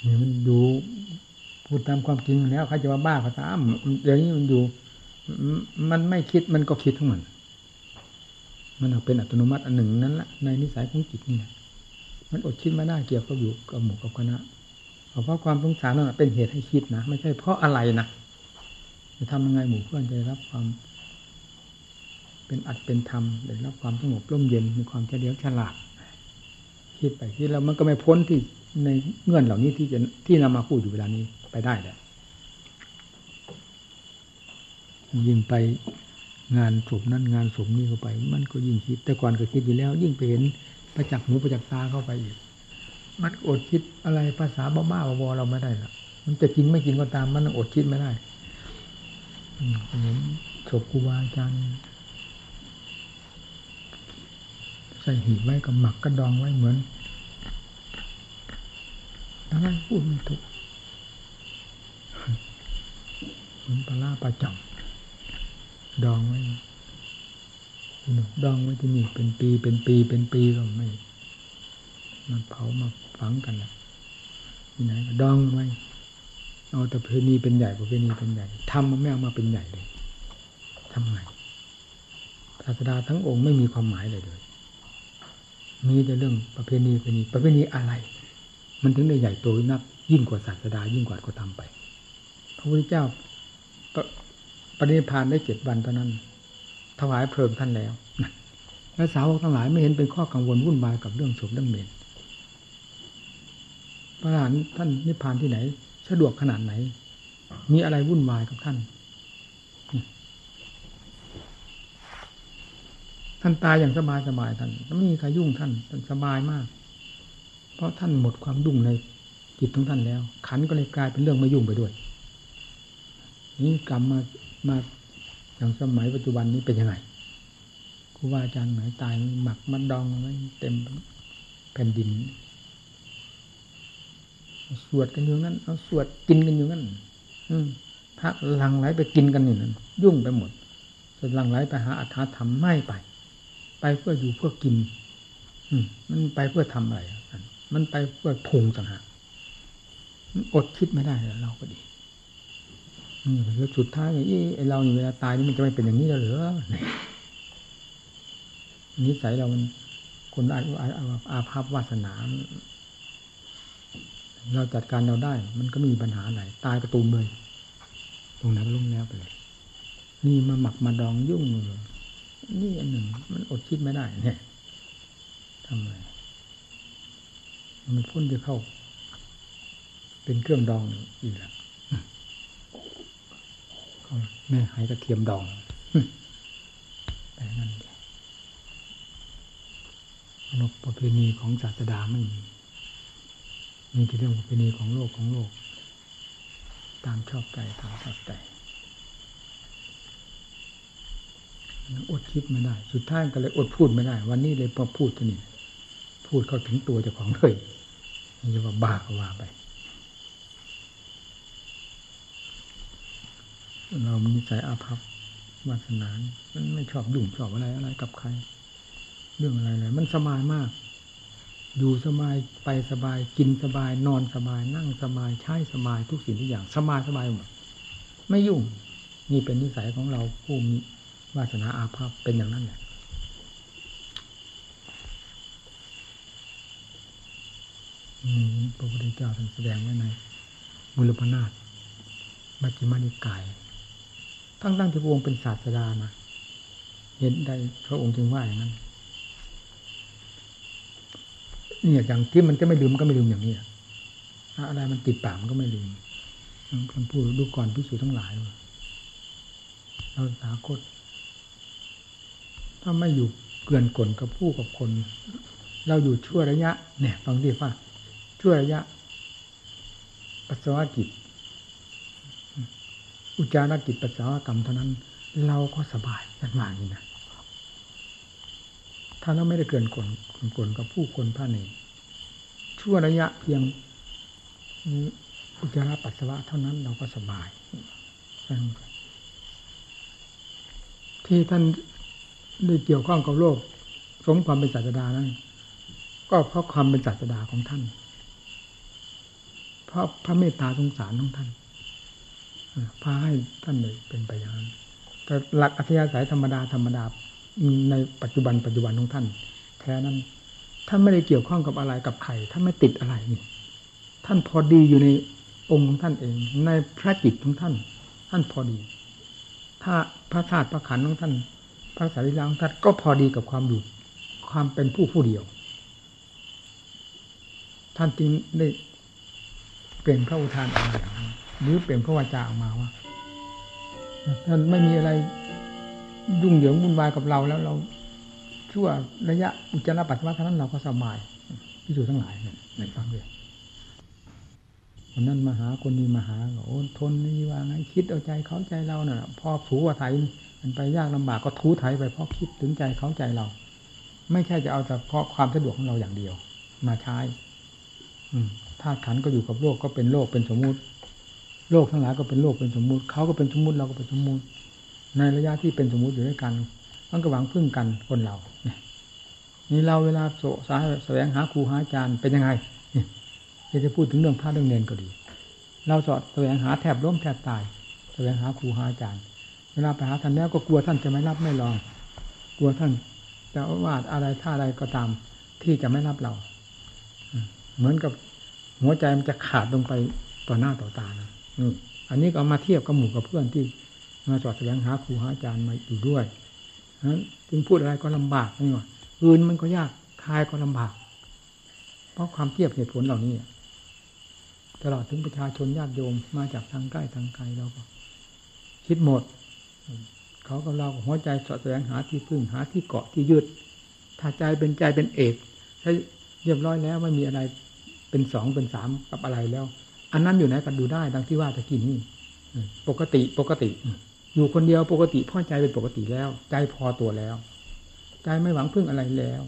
นี่มันดูพูดตามความจริงแล้วใครจะว่าบ้าก็ตามเดี๋ยวนี้มันอยู่ มันไม่คิดมันก็คิดทั้งหมดมันเป็นอัตโนมัติอันหนึ่งนั้นแหละในนิสัยของจิตนี่มันอดคิดไม่ได้เกี่ยวกับอยู่กับหมู่กับคณะเพราะความสงสารนั่นเป็นเหตุให้คิดนะไม่ใช่เพราะอะไรนะจะทำยังไงหมู่เพื่อนจะรับความ เป็นอัดเป็นธรรมได้รับความสงบร่มเย็นมีความเฉลียวฉลาดคิดไปคิดแล้วมันก็ไม่พ้นที่ในเงื่อนเหล่านี้ที่จะที่นำมาพูดอยู่เวลานี้ไปได้แหละ ยิ่งไปงานศพนั่นงานศพนี่เข้าไป มันก็ยิ่งคิด แต่ก่อนก็คิดอยู่แล้ว ยิ่งไปเห็นประจักษ์หูประจักษ์ตาเข้าไปอีก มันอดคิดอะไรภาษาบ้าๆบอเราไม่ได้หรอกมันจะจริงไม่จริงก็ตาม มันอดคิดไม่ได้เห็นศพครูบาอาจารย์ใส่หีบไว้กับหมักกระดองไว้เหมือนอะไรพูดไม่ถูกเหมือนปลาปลาจ่อง ดองไว้ดองไว้ที่นี่เป็นปีเป็นปีเป็นปีก็ไม่มันเผามาฝังกันละที่ไหนก็ดองไว้เอาแต่เพณีเป็นใหญ่ประเพณีเป็นใหญ่ทำมาไม่เอามาเป็นใหญ่เลยทำไงศาสดาทั้งองค์ไม่มีความหมายเลยเลยมีแต่เรื่องประเพณีประเพณีประเพณีอะไร มันถึงได้ใหญ่โตนักยิ่งกว่าศาสดายิ่งกว่าก็ทำไป พระพุทธเจ้า ปฏิพานได้เจ็ดวันเท่านั้น ถวายเพลิงท่านแล้วและสาวกทั้งหลายไม่เห็นเป็นข้อกังวลวุ่นวายกับเรื่องศพเรื่องเมนพระอรหันต์ท่านนิพพานที่ไหน สะดวกขนาดไหน มีอะไรวุ่นวายกับท่าน ท่านตายอย่างสบายสบายท่านไม่มีใครยุ่งท่านท่านสบายมาก เพราะท่านหมดความดุ่งในจิตของท่านแล้ว ขันก็เลยกลายเป็นเรื่องไม่ยุ่งไปด้วย นี่กรรมมา มาอย่างสมัยปัจจุบันนี้เป็นยังไงครูบาอาจารย์ไหนตายหมักมัดดองไว้เต็มแผ่นดิน สวดกันอยู่นั้นเอาสวดกินกันอยู่นั้น อืพระหลังไหลไปกินกันอยู่นั้น ยุ่งไปหมดส่วนหลังไหลไปหาอัธธรรมไม่ไป ไปเพื่ออยู่เพื่อกิน อืมันไปเพื่อทำอะไรมันไปเพื่อพุงต่างหากอดคิดไม่ได้เราก็ดี แล้วสุดท้ายไอ้เราเวลาตายนี่มันจะไม่เป็นอย่างนี้แล้วหรือนิสัยเรามันคนอาอาภาพวาสนา เราจัดการเราได้ มันก็มีปัญหาไหนตายกระตูมเลย ตรงนั้นลุ่งแล้วไปเลยนี่มาหมักมาดองยุ่งเลยนี่อันหนึ่ง มันอดคิดไม่ได้ เนี่ยทำไมมันพ้นจะเข้า เป็นเครื่องดองอีกแล้วก็ แม่หายกระเทียมดองแต่นั่นนกประเพณีของศาสดาไม่มีมีแต่เรื่องประเพณีของโลกของโลก ตามชอบใจตามชอบใจอดคิดไม่ได้ สุดท้ายก็เลยอดพูดไม่ได้ วันนี้เลยพอพูดตัวนี้ พูดเข้าถึงตัวเจ้าของเลยนี่ว่าบ้าก็ว่าไป เรามีนิสัยอาภัพวาสนามันไม่ชอบยุ่งชอบอะไรอะไรกับใคร เรื่องอะไรเลยมันสบายมาก อยู่สบายไปสบายกินสบาย นอนสบาย นั่งสบายใช้สบายทุกสิ่งทุกอย่างสบายสบายหมดไม่ยุ่งนี่เป็นนิสัยของเราผู้มีวาสนาอาภัพเป็นอย่างนั้นแหละพระพุทธเจ้าท่านแสดงไว้ในมุลปนาตมัจจิมานิกาย ทั้งตั้งที่พระองค์เป็นศาสดานะเห็นได้พระองค์จึงว่าอย่างนั้นเนี่ยอย่างที่มันจะไม่ลืมมันก็ไม่ลืมอย่างนี้อะไรมันติดปากมันก็ไม่ลืมคำพูดดูก่อนพิสูจน์ทั้งหลายเราสาคต ถ้าไม่อยู่เกลื่อนกลนกับผู้กับคน เราอยู่ชั่วระยะ เนี่ยฟังดีว่าชั่วระยะปัสสาวะกิจ อุจารกิจปัสสาวะกรรมเท่านั้น เราก็สบายกันมานี่นะถ้าเราไม่ได้เกินกลนกลนกับผู้คนพระเนชั่วระยะเพียงอุจจาระปัสสาวะเท่านั้นเราก็สบาย ที่ท่านได้เกี่ยวข้องกับโลก สมความเป็นศาสดานั้น ก็เพราะความเป็นศาสดาของท่าน เพราะพระเมตตาสงสารของท่าน พาให้ท่านเลยเป็นไปอย่างนั้นแต่หลักอัธยาศัยธรรมดาธรรมดาในปัจจุบันปัจจุบันของท่าน แท้นั้นท่านไม่ได้เกี่ยวข้องกับอะไรกับใครท่านไม่ติดอะไรนี่ท่านพอดีอยู่ในองค์ของท่านเอง ในพระจิตของท่าน ท่านพอดี ถ้าพระธาตุพระขันของท่าน พระสารีระของท่านก็พอดีกับความอยู่ความเป็นผู้ผู้เดียว ท่านจึงได้เป็นพระอุทานออกมาอย่างนี้ หรือเป็นพระวาจาออกมาว่าท่านไม่มีอะไรยุ่งเหยิงวุ่นวายกับเราแล้วเราชั่วระยะอุจจาระปัสสาวะเท่านั้นเราก็สบายพิสูจทั้งหลายในฟังเลยคนนั้นมาหาคนนี้มาหาโอ้ทนนี่ว่าไงคิดเอาใจเขาใจเราเน่ะพอถูว่าไถมันไปยากลำบากก็ทูไถไปเพราะคิดถึงใจเขาใจเรา ไม่ใช่จะเอาแต่เพราะความสะดวกของเราอย่างเดียว มาใช้ธาตุขันก็อยู่กับโลกก็เป็นโลกเป็นสมมุติ โลกทั้งหลายก็เป็นโลกเป็นสมมุติเขาก็เป็นสมมุติเราก็เป็นสมมุติ ในระยะที่เป็นสมมุติอยู่ด้วยกันมันก็หวังพึ่งกันคนเรานี่เราเวลาโสสาแสวงหาครูหาอาจารย์เป็นยังไงนี่จะพูดถึงเรื่องพระเรื่องเนนก็ดี เราสอดแสวงหาแทบล้มแทบตาย แสวงหาครูหาอาจารย์ เวลาไปหาท่านแล้วก็กลัวท่านจะไม่รับไม่ลอง กลัวท่านจะว่าอะไรท่าอะไรก็ตาม ที่จะไม่รับเรา เหมือนกับหัวใจมันจะขาดลงไปต่อหน้าต่อตานะ อันนี้ก็เอามาเทียบกับหมู่กับเพื่อนที่มาสอดแสวงหาครูหาอาจารย์มาอยู่ด้วยนั้นจึงพูดอะไรก็ลำบากนี่ว่าอื่นมันก็ยากทายก็ลำบาก เพราะความเทียบเหตุผลเหล่านี้ตลอดถึงประชาชนญาติโยมมาจากทางใกล้ทางไกลเราก็ คิดหมด เขาก็เราหัวใจสอดแสวงหาที่พึ่งหาที่เกาะที่ยึดถ้าใจเป็นใจเป็นเอกถ้าเรียบร้อยแล้วไม่มีอะไรเป็นสองเป็นสามกับอะไรแล้ว อันนั้นอยู่ไหนกันดูได้ ดังที่ว่าตะกี้นี้ปกติปกติ อยู่คนเดียวปกติพ่อใจเป็นปกติแล้ว ใจพอตัวแล้ว ใจไม่หวังพึ่งอะไรแล้ว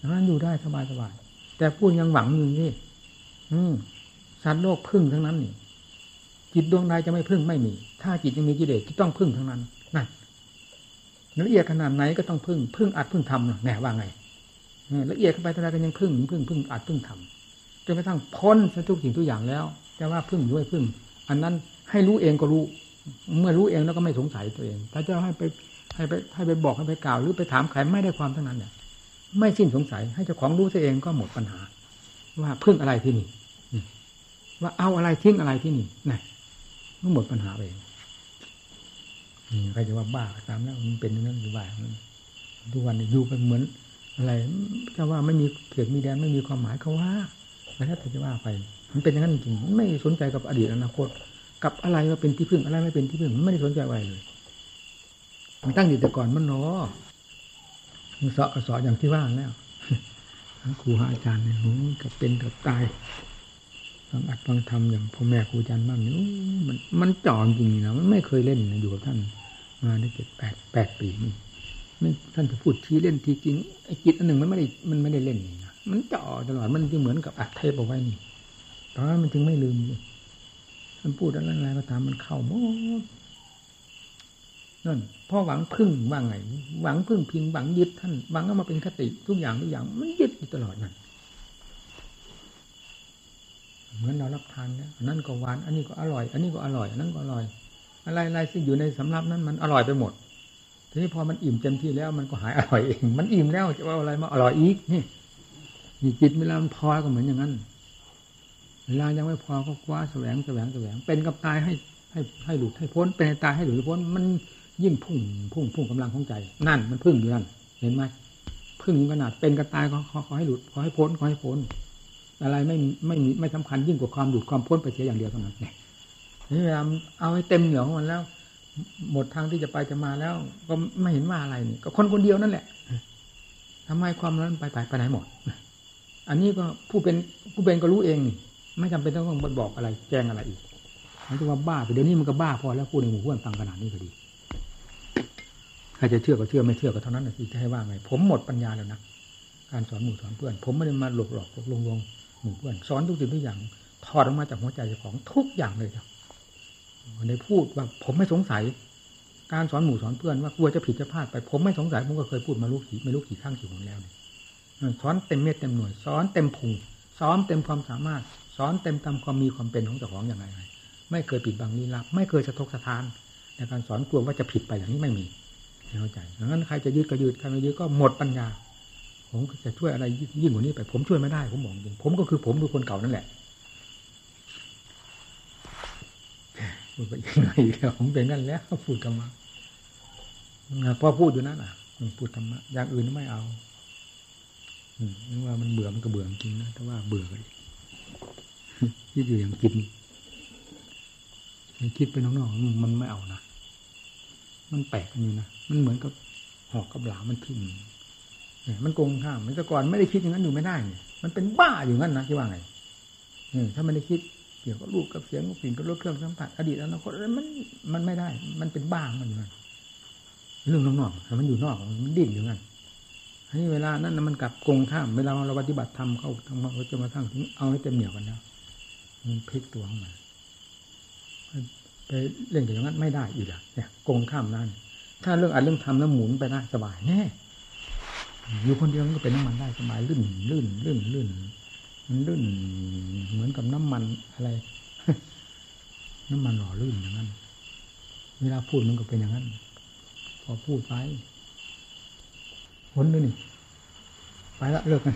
ดังนั้นอยู่ได้สบายสบายแต่พูดยังหวังอยู่นี่สัตว์โลกพึ่งทั้งนั้นนี่จิตดวงใดจะไม่พึ่งไม่มี ถ้าจิตยังมีกิเลสที่ต้องพึ่งทั้งนั้นนั่นละเอียดขนาดไหนก็ต้องพึ่งพึ่งอัดพึ่งทำแหนว่าไงละเอียดขึ้นไปเท่าไรก็ยังพึ่งพึ่งพึ่งอัดพึ่งทำจนกระทั่งพ้นทุกสิ่งทุกอย่างแล้ว จะว่าพึ่งด้วยพึ่ง อันนั้นให้รู้เองก็รู้ เมื่อรู้เองแล้วก็ไม่สงสัยตัวเอง ถ้าจะให้ไปให้ไปให้ไปบอกให้ไปกล่าว หรือไปถามใครไม่ได้ความทั้งนั้นเนี่ยไม่สิ้นสงสัย ให้เจ้าของรู้ตัวเองก็หมดปัญหา ว่าพึ่งอะไรที่นี่ ว่าเอาอะไรทิ้งอะไรที่นี่นี่มันหมดปัญหาเองใครจะว่าบ้าตามแล้วมันเป็นอย่างนั้นหรือบ้าทุกวันอยู่ไปเหมือน อะไรจะว่าไม่มีเขตมีแดนไม่มีความหมายเขาว่าแล้วถ้าจะว่าไป มันเป็นอย่างนั้นจริงไม่สนใจกับอดีตอนาคต กับอะไรมาเป็นที่พึ่งอะไรไม่เป็นที่พึ่งมันไม่ได้สนใจอะไรเลยมันตั้งอยู่แต่ก่อนมันเนาะมันเสาะกระสออย่างที่ว่าแล้วครูอาจารย์เนี่ยโอ้ยกับเป็นกับตายฟังอัดฟังทำอย่างพ่อแม่ครูอาจารย์บ้างเนี่ยมันมันจ่อจริงนะมันไม่เคยเล่นนะอยู่กับท่าน มาได้เจ็ดแปดแปดปีนี่ไม่ท่านจะพูดทีเล่นทีจริงไอ้จิตอันหนึ่งมันไม่ได้มันไม่ได้เล่นนี่นะมันจ่อตลอดมันจึงเหมือนกับอัดเทปเอาไว้นี่ เพราะมันจึงไม่ลืมเลยมันพูดอะไรอะไรก็ตามมันเข้าหมดนั่นพ่อหวังพึ่งว่าไง หวังพึ่งพิงหวังยึดท่านหวังเอามาเป็นคติทุกอย่างทุกอย่าง มันยึดอยู่ตลอดนั่นเหมือนเรารับทานนี่ยอันนั้นก็หวาน อันนี้ก็อร่อย อันนี้ก็อร่อยอันนั้นก็อร่อย อะไรอะไรซึ่งอยู่ในสำรับนั้นมันอร่อยไปหมด ทีนี้พอมันอิ่มเต็มที่แล้วมันก็หายอร่อยเอง มันอิ่มแล้วจะว่าอะไรมาอร่อยอีกนี่นี่จิตเวลามันพอก็เหมือนอย่างนั้น เวลายังไม่พอก็คว้าแสวงแสวงแสวง เป็นกับตายให้ให้ให้หลุดให้พ้น เป็นตายให้หลุดให้พ้น มันยิ่งพุ่งพุ่งพุ่งกำลังของใจ นั่นมันพึ่งอยู่นั่นเห็นไหมพึ่งขนาดเป็นกับตายขอขอขอให้หลุดขอให้พ้นขอให้พ้น อะไรไม่ไม่ไม่สำคัญยิ่งกว่าความหลุดความพ้นไปเสียอย่างเดียวเท่านั้นเนี่ยเวลาเอาให้เต็มเหนียวของมันแล้ว หมดทางที่จะไปจะมาแล้ว ก็ไม่เห็นว่าอะไรนี่ก็คนคนเดียวนั่นแหละทำไมความนั้นไปไปไปไหนหมดอันนี้ก็ผู้เป็นผู้เป็นก็รู้เองนี่ ไม่จำเป็นต้องบอกอะไร แจ้งอะไรอีกมันจะว่าบ้าไปเดี๋ยวนี้มันก็บ้าพอแล้วพูดในหมู่เพื่อนฟังขนาดนี้ก็ดีใครจะเชื่อก็เชื่อไม่เชื่อก็เท่านั้นที่จะให้ว่าไง ผมหมดปัญญาแล้วนะการสอนหมู่สอนเพื่อน ผมไม่ได้มาหลอกหลอกลวงลวงหมู่เพื่อนสอนทุกสิ่งทุกอย่างถอดออกมาจากหัวใจจ้าของทุกอย่างเลยครับในพูดว่าผมไม่สงสัย การสอนหมู่สอนเพื่อนว่ากลัวจะผิดจะพลาดไป ผมไม่สงสัยผมก็เคยพูดมาลูกขี่ไม่รู้กี่ครั้งกี่หนแล้วเนี่ยสอนเต็มเม็ดเต็มหน่วยสอนเต็มพุงสอนเต็มความสามารถ สอนเต็มตามความมีความเป็นของเจ้าของอย่างไรไม่เคยปิดบังลี้ลับ ไม่เคยสะทกสะทาน ในการสอนกลัวว่าจะผิดไปอย่างนี้ไม่มีเข้าใจดังนั้นใครจะยืดก็ยืดใครไม่ยืดก็หมดปัญญา ผมจะช่วยอะไรยิ่งกว่านี้ไป ผมช่วยไม่ได้ผมบอกจริงผมก็คือผมคือคนเก่านั่นแหละพูดไปยังไงแล้วผมเป็นกันแล้วพูดธรรมะพอพูดอยู่นั่นอะพูดธรรมะอย่างอื่นไม่เอาอืมว่ามันเบื่อมันก็เบื่อจริงนะแต่ว่าเบื่อเลย คิดอยู่อย่างกินคิดไปนอกๆมันไม่เอานะมันแปลกนี่นะมันเหมือนกับหอกกับหลามันทิ่มเนี่มันโกงข้ามมันแต่ก่อนไม่ได้คิดอย่างนั้นอยู่ไม่ได้มันเป็นบ้าอยู่งั้นนะที่ว่าไงถ้าไม่ได้คิดเกี่ยวกับรูปกับเสียงกับกลิ่นกับรสเครื่องสัมผัสอดีตอนาคตมันมันไม่ได้ มันเป็นบ้ามันอยู่นั่นเรื่องนอกๆมันอยู่นอกมันดิ้นอยู่งั้นอันนี้เวลานั้นมันกลับโกงข้ามเวลาเราปฏิบัติธรรมเข้าทำมาเราจะมาทั้งถึงเอาให้เต็มเหนียวกันแล้ว มันพลิกตัวเข้ามาไปเล่นอย่างนั้นไม่ได้อีกอะเนี่ยโกงข้ามนั่นถ้าเรื่องอัดเรื่องทำแล้วหมุนไปได้สบายแน่อยู่คนเดียวมันก็เป็นน้ำมันได้สบายลื่นลื่นลื่นลื่นมันลื่นเหมือนกับน้ำมันอะไร น้ำมันหล่อลื่นอย่างนั้น เวลาพูดมันก็เป็นอย่างนั้น พอพูดไปพ้นเลยนี่ ไปละเลิกกัน